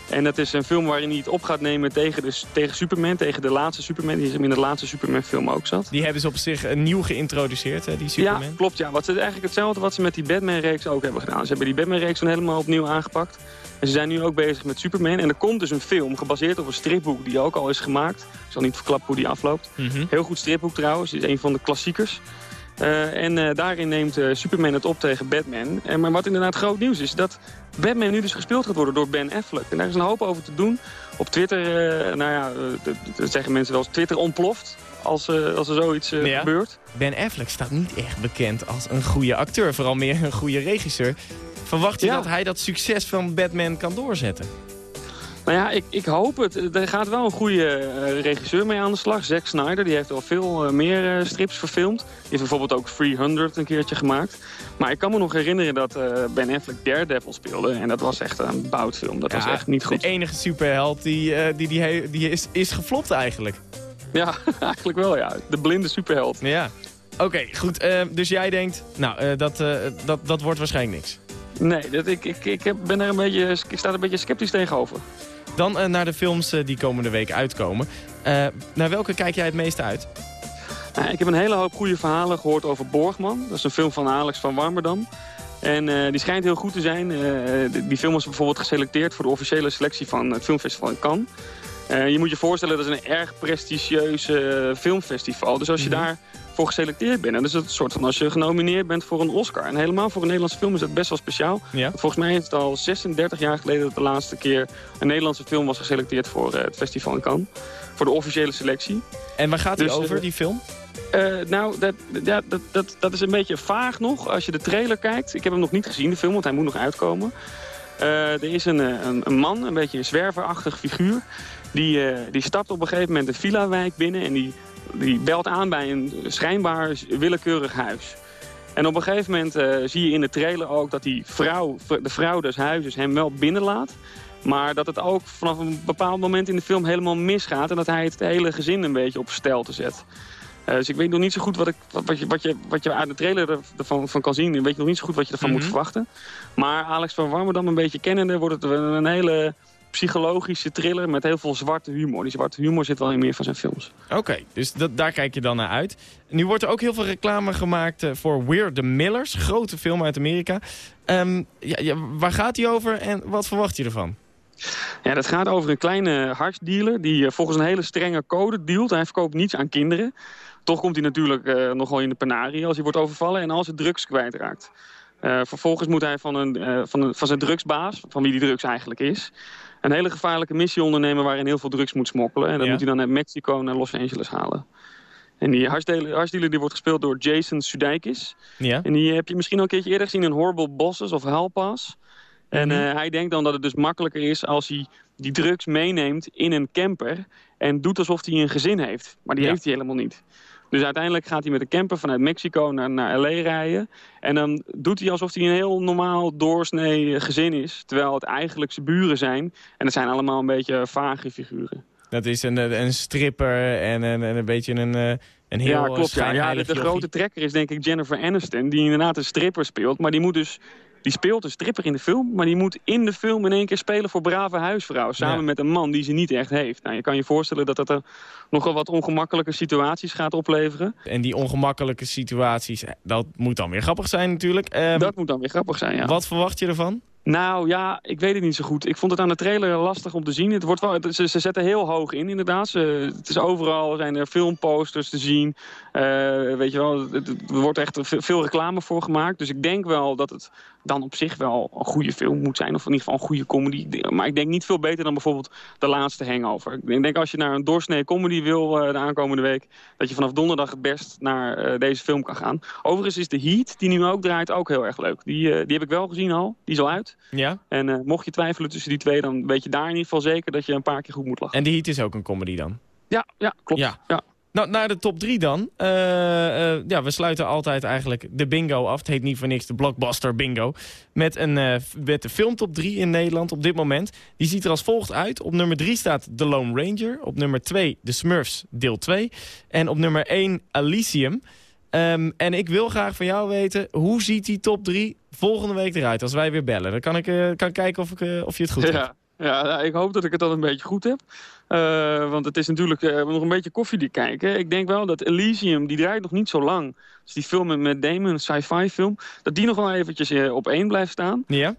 En dat is een film waarin hij het op gaat nemen tegen, de, tegen Superman, tegen de laatste Superman, die in de laatste Superman film ook zat. Die hebben ze op zich nieuw geïntroduceerd, hè, die Superman? Ja, klopt. Ja. Wat ze, eigenlijk hetzelfde wat ze met die Batman-reeks ook hebben gedaan. Ze hebben die Batman-reeks dan helemaal opnieuw aangepakt. En ze zijn nu ook bezig met Superman. En er komt dus een film gebaseerd op een stripboek die ook al is gemaakt. Ik zal niet verklappen hoe die afloopt. Mm -hmm. Heel goed stripboek trouwens. Het is een van de klassiekers. Uh, en uh, daarin neemt uh, Superman het op tegen Batman. En, maar wat inderdaad groot nieuws is, dat Batman nu dus gespeeld gaat worden door Ben Affleck. En daar is een hoop over te doen. Op Twitter, nou ja, dat zeggen mensen wel eens, Twitter ontploft als, als er zoiets ja. gebeurt. Ben Affleck staat niet echt bekend als een goede acteur. Vooral meer een goede regisseur. Verwacht je Ja. dat hij dat succes van Batman kan doorzetten? Nou ja, ik, ik hoop het. Er gaat wel een goede eh, regisseur mee aan de slag. Zack Snyder, die heeft al veel eh, meer eh, strips verfilmd. Die heeft bijvoorbeeld ook 300 een keertje gemaakt. Maar ik kan me nog herinneren dat Ben Affleck Daredevil speelde. En dat was echt een boutfilm. Dat was echt niet goed. De enige superheld die, die, die, die is, is geflopt eigenlijk. Ja, <laughs> eigenlijk wel ja. De blinde superheld. Ja. Oké, goed. dus jij denkt, nou, dat, dat, dat wordt waarschijnlijk niks. Nee, dat, ik, ik, ik ben er een beetje, ik sta er een beetje sceptisch tegenover. Dan eh, naar de films eh, die komende week uitkomen. Eh, naar welke kijk jij het meeste uit? Nou, ik heb een hele hoop goede verhalen gehoord over Borgman. Dat is een film van Alex van Warmerdam. En die schijnt heel goed te zijn. Die- die film was bijvoorbeeld geselecteerd voor de officiële selectie van het filmfestival in Cannes. Eh, je moet je voorstellen, dat is een erg prestigieus eh, filmfestival. Dus als je Mhm. daarvoor geselecteerd bent, dan is het een soort van als je genomineerd bent voor een Oscar. En helemaal voor een Nederlandse film is dat best wel speciaal. Ja. Volgens mij is het al 36 jaar geleden dat de laatste keer een Nederlandse film was geselecteerd voor eh, het festival in Cannes. Voor de officiële selectie. En waar gaat die Dus, over, die film? Nou, dat, ja, dat, dat, dat is een beetje vaag nog. Als je de trailer kijkt. Ik heb hem nog niet gezien, de film, want hij moet nog uitkomen. Er is een, een, een man, een beetje een zwerverachtig figuur. Die, eh, die stapt op een gegeven moment een villa-wijk binnen... en die, die belt aan bij een schijnbaar willekeurig huis. En op een gegeven moment eh, zie je in de trailer ook dat die vrouw, de vrouw des huizes hem wel binnenlaat. Maar dat het ook vanaf een bepaald moment in de film helemaal misgaat... en dat hij het hele gezin een beetje op stelte zet. Eh, dus ik weet nog niet zo goed wat, ik, wat, wat, je, wat, je, wat je uit de trailer er- ervan van kan zien. Ik weet nog niet zo goed wat je ervan moet Mhm. verwachten. Maar Alex van Warmerdam een beetje kennende wordt het een hele psychologische thriller met heel veel zwarte humor. Die zwarte humor zit wel in meer van zijn films. Oké, dus dat, daar kijk je dan naar uit. Nu wordt er ook heel veel reclame gemaakt eh, voor We're the Millers. Grote film uit Amerika. Ehm, ja, ja, waar gaat die over en wat verwacht je ervan? Ja, dat gaat over een kleine harsdealer die eh, volgens een hele strenge code dealt. Hij verkoopt niets aan kinderen. Toch komt hij natuurlijk eh, nogal in de penarie als hij wordt overvallen en als hij drugs kwijtraakt. Eh, vervolgens moet hij van, een, eh, van, een, van zijn drugsbaas, van wie die drugs eigenlijk is... een hele gevaarlijke missie ondernemen waarin heel veel drugs moet smokkelen. En dat Ja. moet hij dan uit Mexico naar Los Angeles halen. En die harsdealer, die wordt gespeeld door Jason Sudeikis. Ja? En die heb je misschien al een keertje eerder gezien in Horrible Bosses of Hellpass. En Mhm. eh, hij denkt dan dat het dus makkelijker is als hij die drugs meeneemt in een camper... en doet alsof hij een gezin heeft. Maar die Ja. heeft hij helemaal niet. Dus uiteindelijk gaat hij met de camper vanuit Mexico naar, naar L.A. rijden. En dan doet hij alsof hij een heel normaal doorsnee gezin is. Terwijl het eigenlijk zijn buren zijn. En dat zijn allemaal een beetje vage figuren. Dat is een, een stripper en een, en een beetje een, eh, een heel ja, klopt. Ja. Ja, de, de grote trekker is denk ik Jennifer Aniston, die inderdaad een stripper speelt. Maar die moet dus... Die speelt een stripper in de film, maar die moet in de film in één keer spelen voor brave huisvrouw. Samen Ja. met een man die ze niet echt heeft. Nou, je kan je voorstellen dat dat er nogal wat ongemakkelijke situaties gaat opleveren. En die ongemakkelijke situaties, eh, dat moet dan weer grappig zijn natuurlijk. Ehm, dat moet dan weer grappig zijn, ja. Wat verwacht je ervan? Nou ja, ik weet het niet zo goed. Ik vond het aan de trailer lastig om te zien. Het wordt wel, ze, ze zetten heel hoog in, inderdaad. Ze, het is overal, zijn er filmposters te zien. Eh, weet je wel, er wordt echt ve- veel reclame voor gemaakt. Dus ik denk wel dat het dan op zich wel een goede film moet zijn. Of in ieder geval een goede comedy. Maar ik denk niet veel beter dan bijvoorbeeld De Laatste Hangover. Ik denk- als je naar een doorsnee comedy wil eh, de aankomende week... dat je vanaf donderdag het best naar eh, deze film kan gaan. Overigens is de Heat, die nu ook draait, ook heel erg leuk. Die, eh, die heb ik wel gezien al. Die is al uit. Ja? En mocht je twijfelen tussen die twee, dan weet je daar in ieder geval zeker dat je een paar keer goed moet lachen. En die Heat is ook een comedy dan? Ja, ja klopt. Ja. Ja. Nou, naar de top 3 dan. Eh, eh, ja, we sluiten altijd eigenlijk de bingo af. Het heet niet voor niks de blockbuster bingo. Met, een, eh, met de filmtop 3 in Nederland op dit moment. Die ziet er als volgt uit. Op nummer 3 staat The Lone Ranger. Op nummer 2 The Smurfs deel 2. En op nummer 1 Elysium. Ehm, en ik wil graag van jou weten, hoe ziet die top 3 volgende week eruit als wij weer bellen? Dan kan ik, kan kijken of, ik, of je het goed hebt. Ja, ja, nou, ik hoop dat ik het dan een beetje goed heb. Eh, want het is natuurlijk eh, nog een beetje koffiedik kijken. Ik denk wel dat Elysium, die draait nog niet zo lang. Dus die film met Damon, een sci-fi film... dat die nog wel eventjes eh, op één blijft staan. Ja?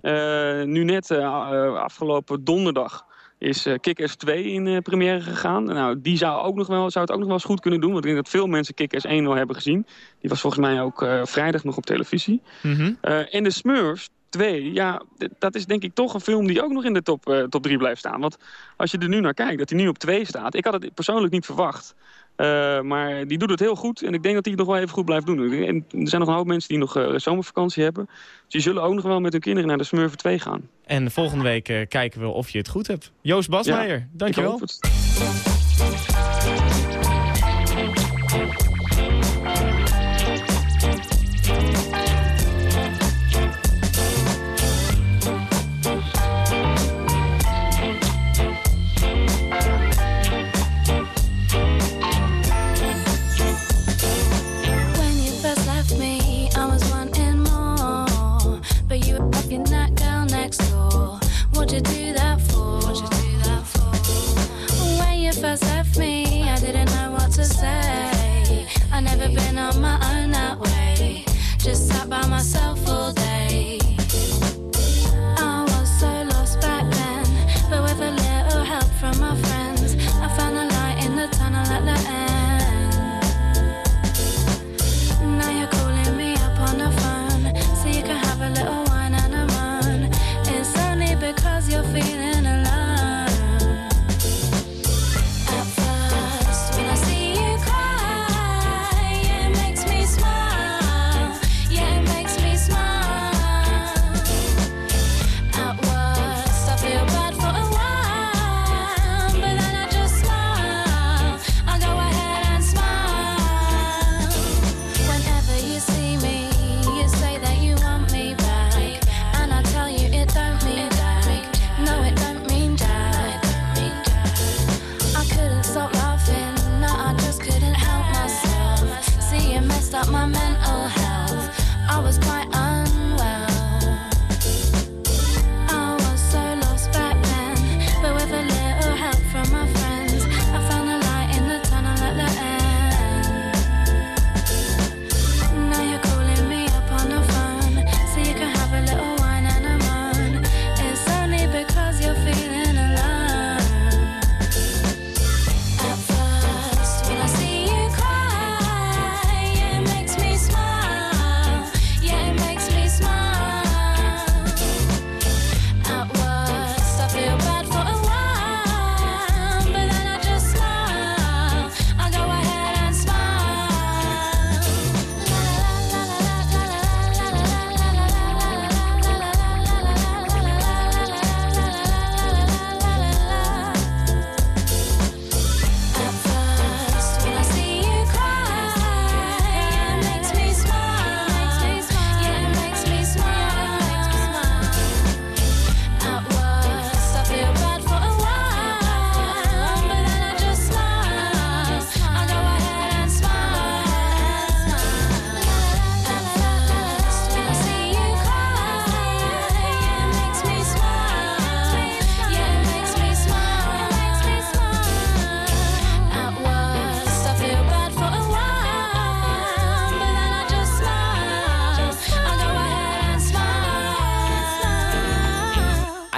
Nu net afgelopen donderdag is Kick-Ass 2 in première gegaan. Nou, die zou, ook nog wel, zou het ook nog wel eens goed kunnen doen. Want ik denk dat veel mensen Kick-Ass 1 wel hebben gezien. Die was volgens mij ook vrijdag nog op televisie. Mhm. Eh, en de Smurfs 2, ja, dat is denk ik toch een film die ook nog in de top, eh, top 3 blijft staan. Want als je er nu naar kijkt, dat hij nu op 2 staat. Ik had het persoonlijk niet verwacht. Eh, maar die doet het heel goed. En ik denk dat hij het nog wel even goed blijft doen. En er zijn nog een hoop mensen die nog eh, zomervakantie hebben. Dus die zullen ook nog wel met hun kinderen naar de Smurfen 2 gaan. En volgende week kijken we of je het goed hebt. Joost Basmeijer, Ja, dankjewel. Been on my own that way. Just sat by myself all day.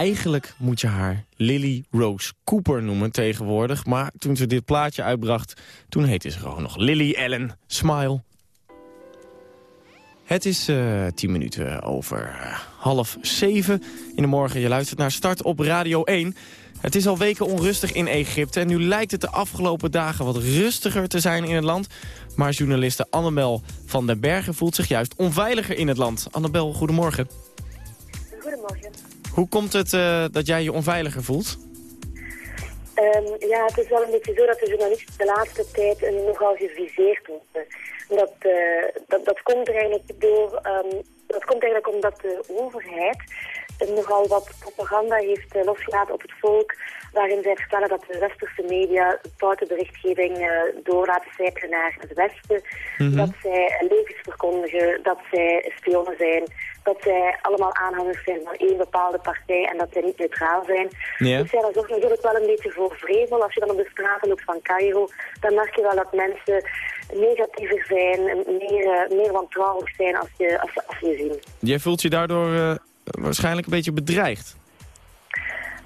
Eigenlijk moet je haar Lily Rose Cooper noemen tegenwoordig. Maar toen ze dit plaatje uitbracht, toen heette ze gewoon nog Lily Ellen Smile. Het is eh, tien minuten over eh, half zeven in de morgen. Je luistert naar Start op Radio 1. Het is al weken onrustig in Egypte en nu lijkt het de afgelopen dagen wat rustiger te zijn in het land. Maar journaliste Annabel van den Bergen voelt zich juist onveiliger in het land. Annabel, goedemorgen. Goedemorgen. Hoe komt het eh, dat jij je onveiliger voelt? Ehm, ja, het is wel een beetje zo dat de journalisten de laatste tijd nogal geviseerd worden. Dat, eh, dat, dat komt eigenlijk door, ehm, dat komt eigenlijk omdat de overheid nogal wat propaganda heeft eh, losgelaten op het volk, waarin zij vertellen dat de westerse media foute berichtgeving eh, door laten sijpelen naar het westen, Mhm. dat zij eh, leugens verkondigen, dat zij spionnen zijn, dat zij allemaal aanhangers zijn van één bepaalde partij en dat zij niet neutraal zijn. Ja. Dus ja, dat zorgt natuurlijk wel een beetje voor vrevel. Als je dan op de straten loopt van Cairo, dan merk je wel dat mensen negatiever zijn, meer, eh, meer wantrouwig zijn als je, als, je- als je zien. Jij voelt je daardoor eh, waarschijnlijk een beetje bedreigd.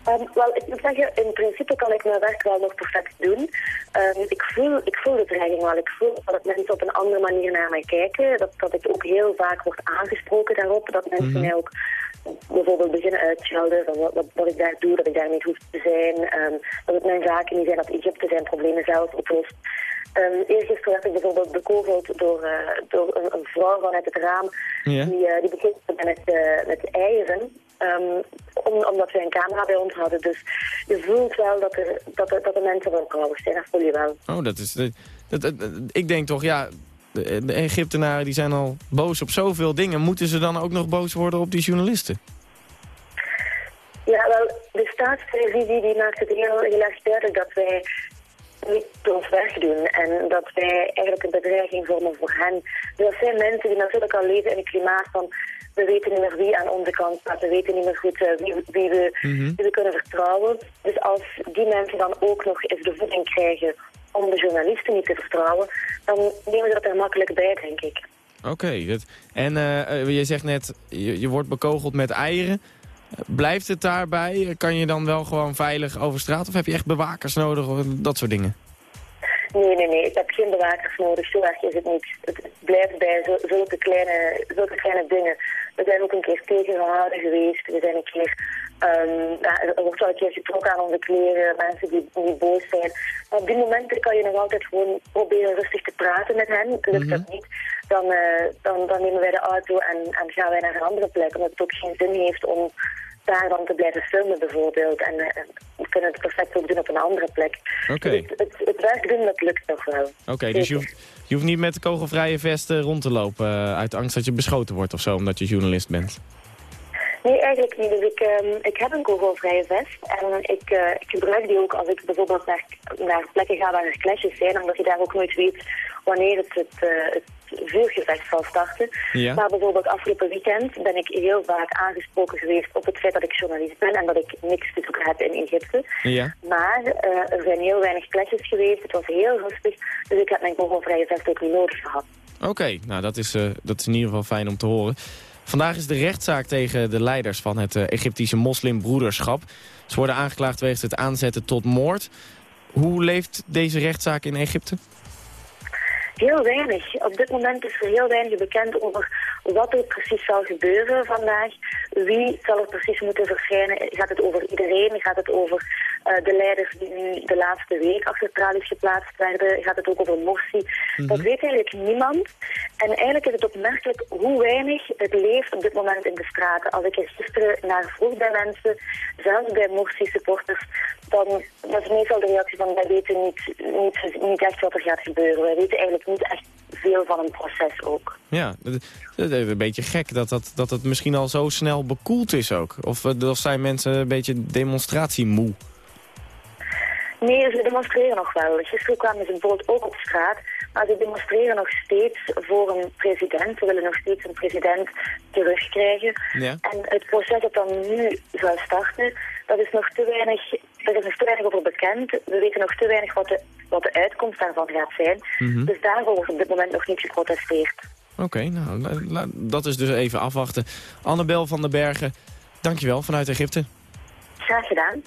Ehm, wel, ik moet zeggen, in principe kan ik mijn werk wel nog perfect doen. Ehm, ik, voel, ik voel de dreiging wel. Ik voel dat mensen op een andere manier naar mij kijken. Dat, dat ik ook heel vaak word aangesproken daarop. Dat mensen Mhm. mij ook bijvoorbeeld beginnen uitschelden van wat, wat, wat ik daar doe, dat ik daar niet hoef te zijn. ehm, dat het mijn zaken niet zijn, dat Egypte zijn problemen zelf oplost. Um, eergisteren werd ik bijvoorbeeld bekogeld door, eh, door een, een vrouw vanuit het raam Ja. die, eh die me met, eh, met eieren. Ehm, om, omdat wij een camera bij ons hadden. Dus je voelt wel dat, er, dat, er, dat de mensen zijn. Dat voel je wel. Oh, dat is... Dat, ik denk toch, ja, de, de Egyptenaren die zijn al boos op zoveel dingen. Moeten ze dan ook nog boos worden op die journalisten? Ja, wel, de staatstelevisie die maakt het heel, heel erg duidelijk dat wij niet ons werk doen en dat wij eigenlijk een bedreiging vormen voor hen. Dus dat zijn mensen die natuurlijk al leven in een klimaat van we weten niet meer wie aan onze kant staat, we weten niet meer goed eh, wie, wie, we, wie we kunnen vertrouwen. Dus als die mensen dan ook nog eens de voeding krijgen om de journalisten niet te vertrouwen, dan nemen ze dat er makkelijk bij, denk ik. Oké, dat- en eh, eh, je zegt net, je, je wordt bekogeld met eieren. Blijft het daarbij? Kan je dan wel gewoon veilig over straat? Of heb je echt bewakers nodig? Of dat soort dingen? Nee, nee, nee. Ik heb geen bewakers nodig. Zo erg is het niet. Het blijft bij zulke kleine, zulke kleine dingen. We zijn ook een keer tegengehouden geweest. We zijn een keer... ehm, ja, er wordt wel een keer getrokken aan onze kleren. Mensen die, die boos zijn. Maar op die momenten kan je nog altijd gewoon proberen rustig te praten met hen. Lukt dat niet, dan, eh, dan, dan nemen wij de auto en, en gaan wij naar een andere plek. Omdat het ook geen zin heeft om daar dan te blijven filmen bijvoorbeeld. En eh, we kunnen het perfect ook doen op een andere plek. Oké. Dus het, het, het werk doen, dat lukt nog wel. Oké, dus je hoeft, je hoeft niet met kogelvrije vesten rond te lopen... eh, uit angst dat je beschoten wordt of zo, omdat je journalist bent. Nee, eigenlijk niet. Dus ik, ehm, ik heb een kogelvrije vest. En ik, eh, ik gebruik die ook als ik bijvoorbeeld naar, naar plekken ga waar er clashes zijn. Omdat je daar ook nooit weet wanneer het, het, eh, het vuurgevecht zal starten. Ja. Maar bijvoorbeeld afgelopen weekend ben ik heel vaak aangesproken geweest op het feit dat ik journalist ben. En dat ik niks te zoeken heb in Egypte. Ja. Maar eh, er zijn heel weinig clashes geweest. Het was heel rustig. Dus ik heb mijn kogelvrije vest ook niet nodig gehad. Oké, nou dat is, eh, dat is in ieder geval fijn om te horen. Vandaag is de rechtszaak tegen de leiders van het Egyptische moslimbroederschap. Ze worden aangeklaagd wegens het aanzetten tot moord. Hoe leeft deze rechtszaak in Egypte? Heel weinig. Op dit moment is er heel weinig bekend over wat er precies zal gebeuren vandaag. Wie zal er precies moeten verschijnen? Gaat het over iedereen? Gaat het over eh, de leiders die nu de laatste week achter tralies geplaatst werden? Gaat het ook over Morsi? Dat weet eigenlijk niemand. En eigenlijk is het opmerkelijk hoe weinig het leeft op dit moment in de straten. Als ik er gisteren naar vroeg bij mensen, zelfs bij Morsi-supporters, dan was meestal de reactie van wij weten niet, niet, niet echt wat er gaat gebeuren. Wij weten eigenlijk niet echt veel van een proces ook. Ja, dat, dat is een beetje gek dat, dat, dat het misschien al zo snel bekoeld is ook. Of, eh, of zijn mensen een beetje demonstratiemoe? Nee, ze demonstreren nog wel. Gisteren kwamen ze bijvoorbeeld ook op straat, maar ze demonstreren nog steeds voor een president. Ze willen nog steeds een president terugkrijgen. Ja. En het proces dat dan nu zou starten, dat is nog te weinig, er is nog te weinig over bekend. We weten nog te weinig wat de, wat de uitkomst daarvan gaat zijn. Mhm. Dus daarvoor wordt op dit moment nog niet geprotesteerd. Oké, nou, dat is dus even afwachten. Annabel van den Bergen, dankjewel vanuit Egypte. Graag gedaan.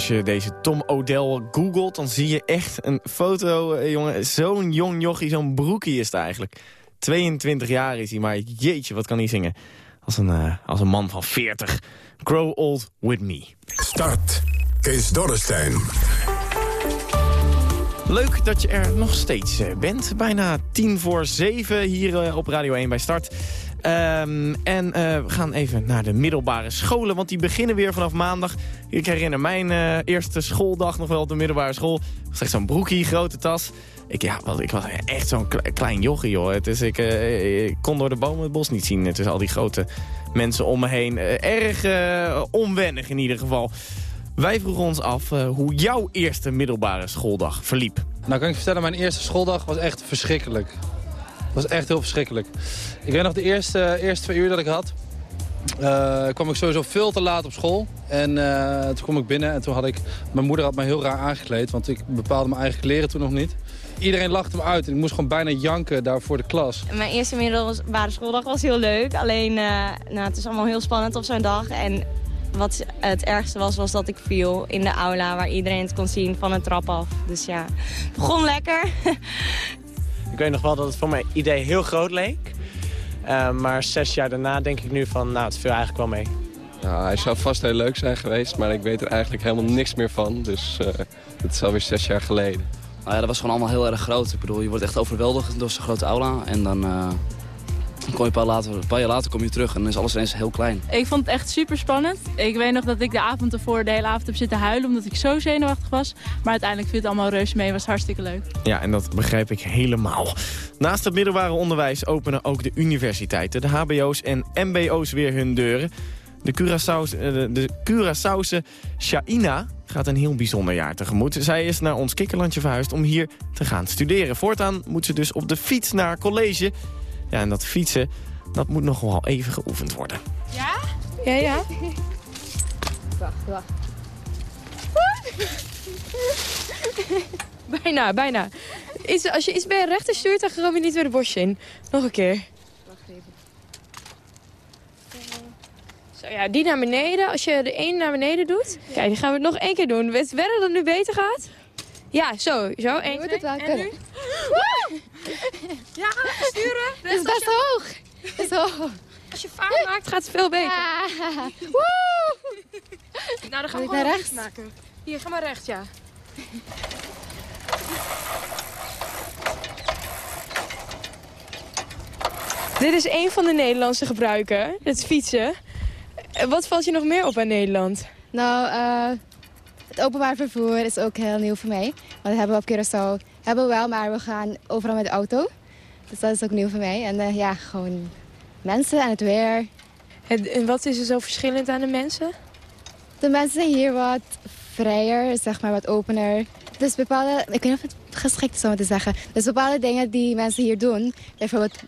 Als je deze Tom O'Dell googelt, dan zie je echt een foto, eh, jongen. Zo'n jong jochie, zo'n broekie is het eigenlijk. 22 jaar is hij, maar jeetje, wat kan hij zingen. Als een, eh, als een man van 40. Grow old with me. Start. Kees Dorrestein. Leuk dat je er nog steeds eh, bent. Bijna tien voor zeven hier op Radio 1 bij Start. Ehm, en eh, we gaan even naar de middelbare scholen, want die beginnen weer vanaf maandag. Ik herinner mijn eh, eerste schooldag nog wel op de middelbare school. Slechts zo'n broekie, grote tas. Ik, ja, wat, ik was echt zo'n kle- klein jochie, joh. Het eh, ik kon door de bomen het bos niet zien. Het is al die grote mensen om me heen. Erg onwennig in ieder geval. Wij vroegen ons af hoe jouw eerste middelbare schooldag verliep. Nou kan ik vertellen, mijn eerste schooldag was echt verschrikkelijk. Was echt heel verschrikkelijk. Ik weet nog de eerste, eerste twee uur dat ik had. eh, kwam ik sowieso veel te laat op school. En eh, toen kwam ik binnen en toen had ik... Mijn moeder had me heel raar aangekleed, want ik bepaalde mijn eigen kleren toen nog niet. Iedereen lachte me uit en ik moest gewoon bijna janken daar voor de klas. Mijn eerste middelbare schooldag was heel leuk. Alleen, eh, nou, het is allemaal heel spannend op zo'n dag. En wat het ergste was, was dat ik viel in de aula... waar iedereen het kon zien van een trap af. Dus ja, het begon lekker. <laughs> Ik weet nog wel dat het voor mijn idee heel groot leek. Eh, maar zes jaar daarna denk ik nu van, nou, het viel eigenlijk wel mee. Nou, hij zou vast heel leuk zijn geweest, maar ik weet er eigenlijk helemaal niks meer van. Dus eh het is alweer zes jaar geleden. Nou ja, dat was gewoon allemaal heel erg groot. Ik bedoel, je wordt echt overweldigd door zo'n grote aula. En dan, eh, dan kom je een paar, later, een paar jaar later kom je terug en dan is alles ineens heel klein. Ik vond het echt super spannend. Ik weet nog dat ik de avond ervoor de hele avond heb zitten huilen omdat ik zo zenuwachtig was. Maar uiteindelijk viel het allemaal reuze mee. was hartstikke leuk. Ja, en dat begrijp ik helemaal. Naast het middelbare onderwijs openen ook de universiteiten, de hbo's en mbo's weer hun deuren. De, Curaçao's, eh, de, de Curaçaose Shaina gaat een heel bijzonder jaar tegemoet. Zij is naar ons kikkerlandje verhuisd om hier te gaan studeren. Voortaan moet ze dus op de fiets naar college. Ja, en dat fietsen, dat moet nog wel even geoefend worden. Ja? Ja, ja. <laughs> Wacht, wacht. <laughs> Bijna, bijna. Iets, als je iets bij je rechter stuurt, dan gaan we niet weer de bosje in. Nog een keer. Wacht even. Zo ja, die naar beneden. Als je de één naar beneden doet. Kijk, die gaan we nog één keer doen. Weet je dat het nu beter gaat? Ja, zo. Zo, één, Je moet twee. het wel En kunnen. nu? Ja, sturen. Het <laughs> is best hoog. Het is hoog. Als je vaart maakt, gaat het veel beter. <laughs> Woe! Nou, dan gaan we Moet ik naar gewoon rechts? maken. Hier, ga maar rechts, ja. Dit is een van de Nederlandse gebruiken, het fietsen. Wat valt je nog meer op aan Nederland? Nou, eh, het openbaar vervoer is ook heel nieuw voor mij. Want dat hebben we op Curaçao. Hebben we wel, maar we gaan overal met de auto. Dus dat is ook nieuw voor mij. En eh, ja, gewoon mensen en het weer. En, en wat is er zo verschillend aan de mensen? De mensen zijn hier wat vrijer, zeg maar wat opener. Dus bepaalde, ik weet niet of het geschikt is om het te zeggen. Dus bepaalde dingen die mensen hier doen, bijvoorbeeld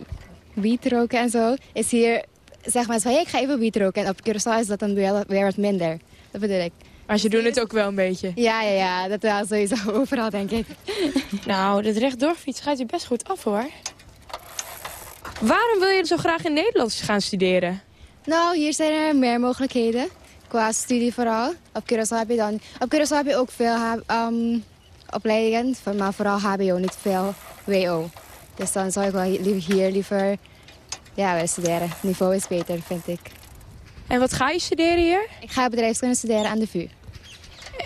wiet roken en zo, is hier, zeg maar, zo, hey, ik ga even wiet roken. En op Curaçao is dat dan weer, weer wat minder. Dat bedoel ik. Maar ze doen het ook wel een beetje. Ja, ja, ja, dat wel sowieso <laughs> overal, denk ik. <laughs> Nou, dat rechtdoorfiets gaat je best goed af, hoor. Waarom wil je zo graag in Nederland gaan studeren? Nou, hier zijn er meer mogelijkheden. Qua studie vooral. Op Curaçao heb je dan... Op Curaçao heb je ook veel ehm, opleidingen, maar vooral hbo, niet veel WO. Dus dan zou ik wel liever hier liever ja, willen studeren. Het niveau is beter, vind ik. En wat ga je studeren hier? Ik ga bedrijfskunde studeren aan de VU.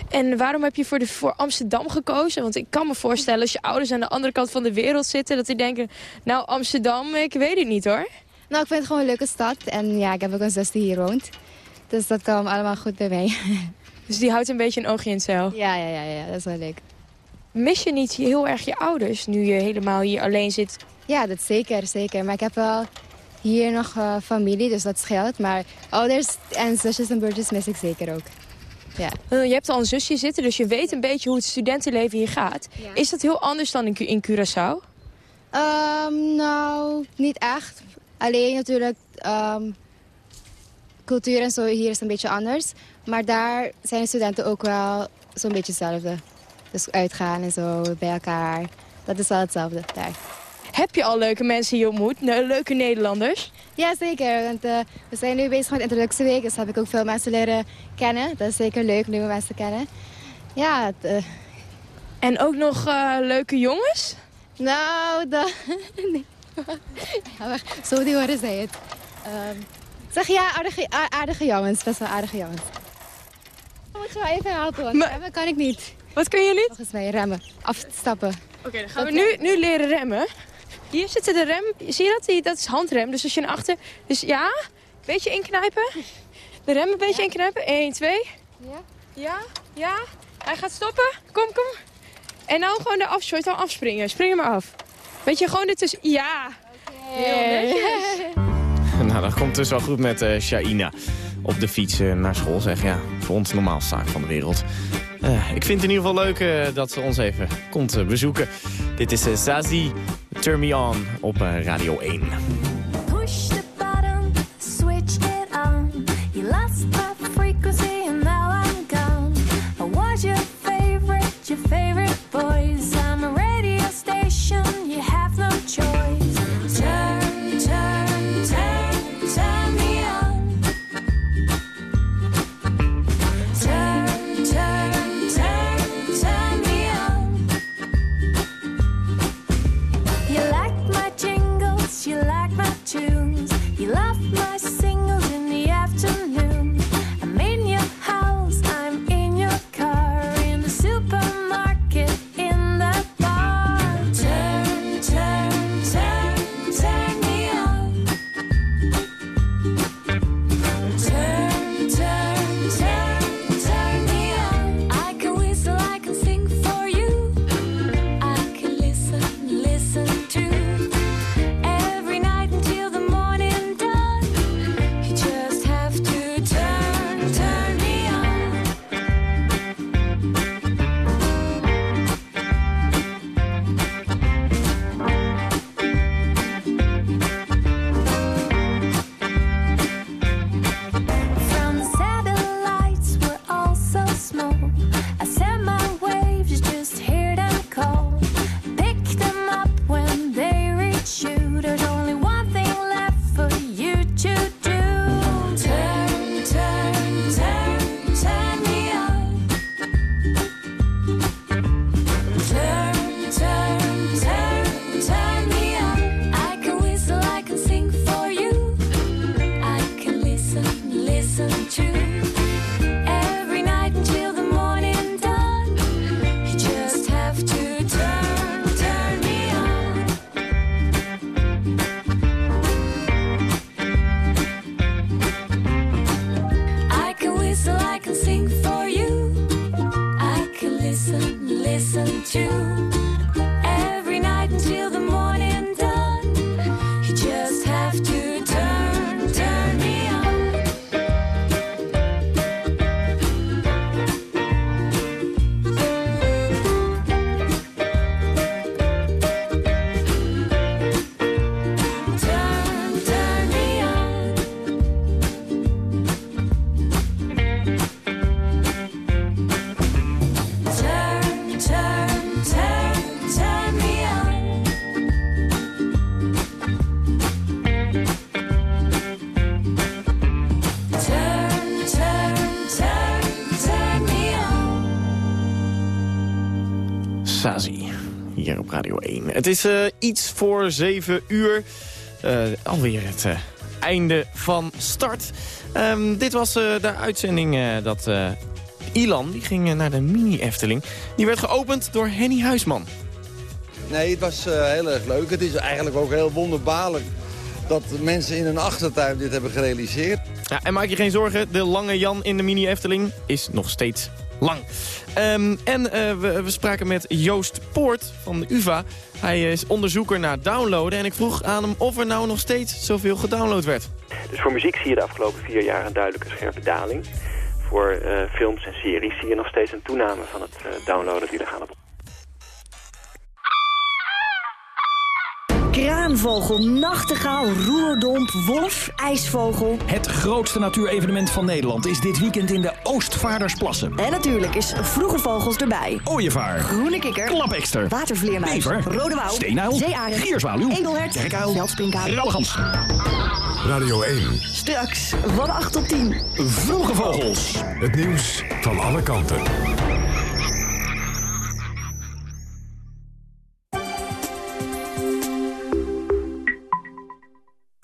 En waarom heb je voor, de, voor Amsterdam gekozen? Want ik kan me voorstellen als je ouders aan de andere kant van de wereld zitten... dat die denken, nou Amsterdam, ik weet het niet hoor. Nou, ik vind het gewoon een leuke stad. En ja, ik heb ook een zus die hier woont. Dus dat kwam allemaal goed bij mij. <laughs> Dus die houdt een beetje een oogje in het zeil. Ja, ja, ja, ja, dat is wel leuk. Mis je niet heel erg je ouders nu je helemaal hier alleen zit? Ja, dat zeker, zeker. Maar ik heb wel hier nog eh, familie, dus dat scheelt. Maar ouders en zusjes en broertjes mis ik zeker ook. Ja. Eh, Je hebt al een zusje zitten, dus je weet een beetje hoe het studentenleven hier gaat. Is dat heel anders dan in, Cu- in Curaçao? Ehm, nou, niet echt. Alleen natuurlijk, ehm, cultuur en zo hier is een beetje anders. Maar daar zijn de studenten ook wel zo'n beetje hetzelfde. Dus uitgaan en zo, bij elkaar. Dat is wel hetzelfde daar. Heb je al leuke mensen hier ontmoet? Leuke Nederlanders? Ja, zeker. Want eh, we zijn nu bezig met introductieweek, dus heb ik ook veel mensen leren kennen. Dat is zeker leuk, nieuwe mensen kennen. Ja, het, eh, En ook nog eh, leuke jongens? Nou, <laughs> dat... nee. Ja. Zo die horen zij het. Ehm, zeg ja, aardige, aardige jongens. Best wel aardige jongens. Oh, ik ga even helpen, want remmen kan ik niet. Wat kun je niet? Volgens mij remmen. Afstappen. Oké, dan gaan we nu, nu leren remmen. Hier zit de rem. Zie je dat? Die, dat is handrem. Dus als je naar achter... Dus ja, beetje inknijpen. De rem een beetje inknijpen. 1, 2. Ja. Ja, ja. Hij gaat stoppen. Kom, kom. En nou gewoon eraf, soort van afspringen. Spring er maar af. Weet je, gewoon ertussen. Ja. Heel netjes. <laughs> Nou, dat komt dus wel goed met eh Shaina. Op de fiets eh, naar school, zeg ja. Voor ons normaal zaak van de wereld. Eh, ik vind het in ieder geval leuk eh, dat ze ons even komt eh, bezoeken. Dit is Zazie, Turn Me On op Radio 1. Radio 1. Het is uh, iets voor 7 uur. Uh, alweer het uh, einde van start. Um, dit was de uitzending dat Ilan, die ging naar de mini-Efteling. Die werd geopend door Henny Huisman. Nee, het was heel erg leuk. Het is eigenlijk ook heel wonderbaarlijk dat mensen in een achtertuin dit hebben gerealiseerd. Ja, en maak je geen zorgen, de lange Jan in de mini-Efteling is nog steeds lang. Um, en uh, we, we, spraken met Joost Poort van de UvA. Hij is onderzoeker naar downloaden. En ik vroeg aan hem of er nou nog steeds zoveel gedownload werd. Dus voor muziek zie je de afgelopen vier jaar een duidelijke scherpe daling. Voor uh, films en series zie je nog steeds een toename van het uh, downloaden die er gaan op. Kraanvogel, nachtegaal, roerdomp, wolf, ijsvogel. Het grootste natuurevenement van Nederland is dit weekend in de Oostvaardersplassen. En natuurlijk is Vroege Vogels erbij. Ooievaar. Groene kikker. Klapekster. Watervleermuis. Bever. Rode wouw. Steenuil. Zeearend. Gierzwaluw. Edelhert. Kerkuil. Veldspinkaar. Rallegans. Radio 1. Straks van 8 tot 10. Vroege Vogels. Het nieuws van alle kanten.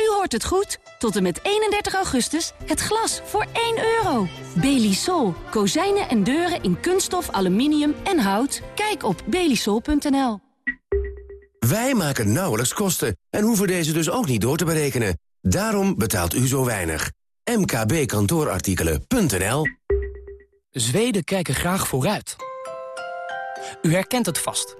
U hoort het goed. Tot en met 31 augustus het glas voor 1 euro. Belisol. Kozijnen en deuren in kunststof, aluminium en hout. Kijk op belisol.nl. Wij maken nauwelijks kosten en hoeven deze dus ook niet door te berekenen. Daarom betaalt u zo weinig. mkbkantoorartikelen.nl Zweden kijken graag vooruit. U herkent het vast.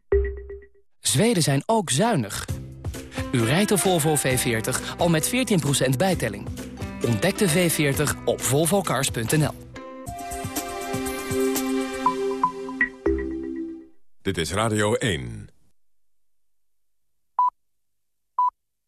Zweden zijn ook zuinig. U rijdt de Volvo V40 al met 14% bijtelling. Ontdek de V40 op volvocars.nl. Dit is Radio 1.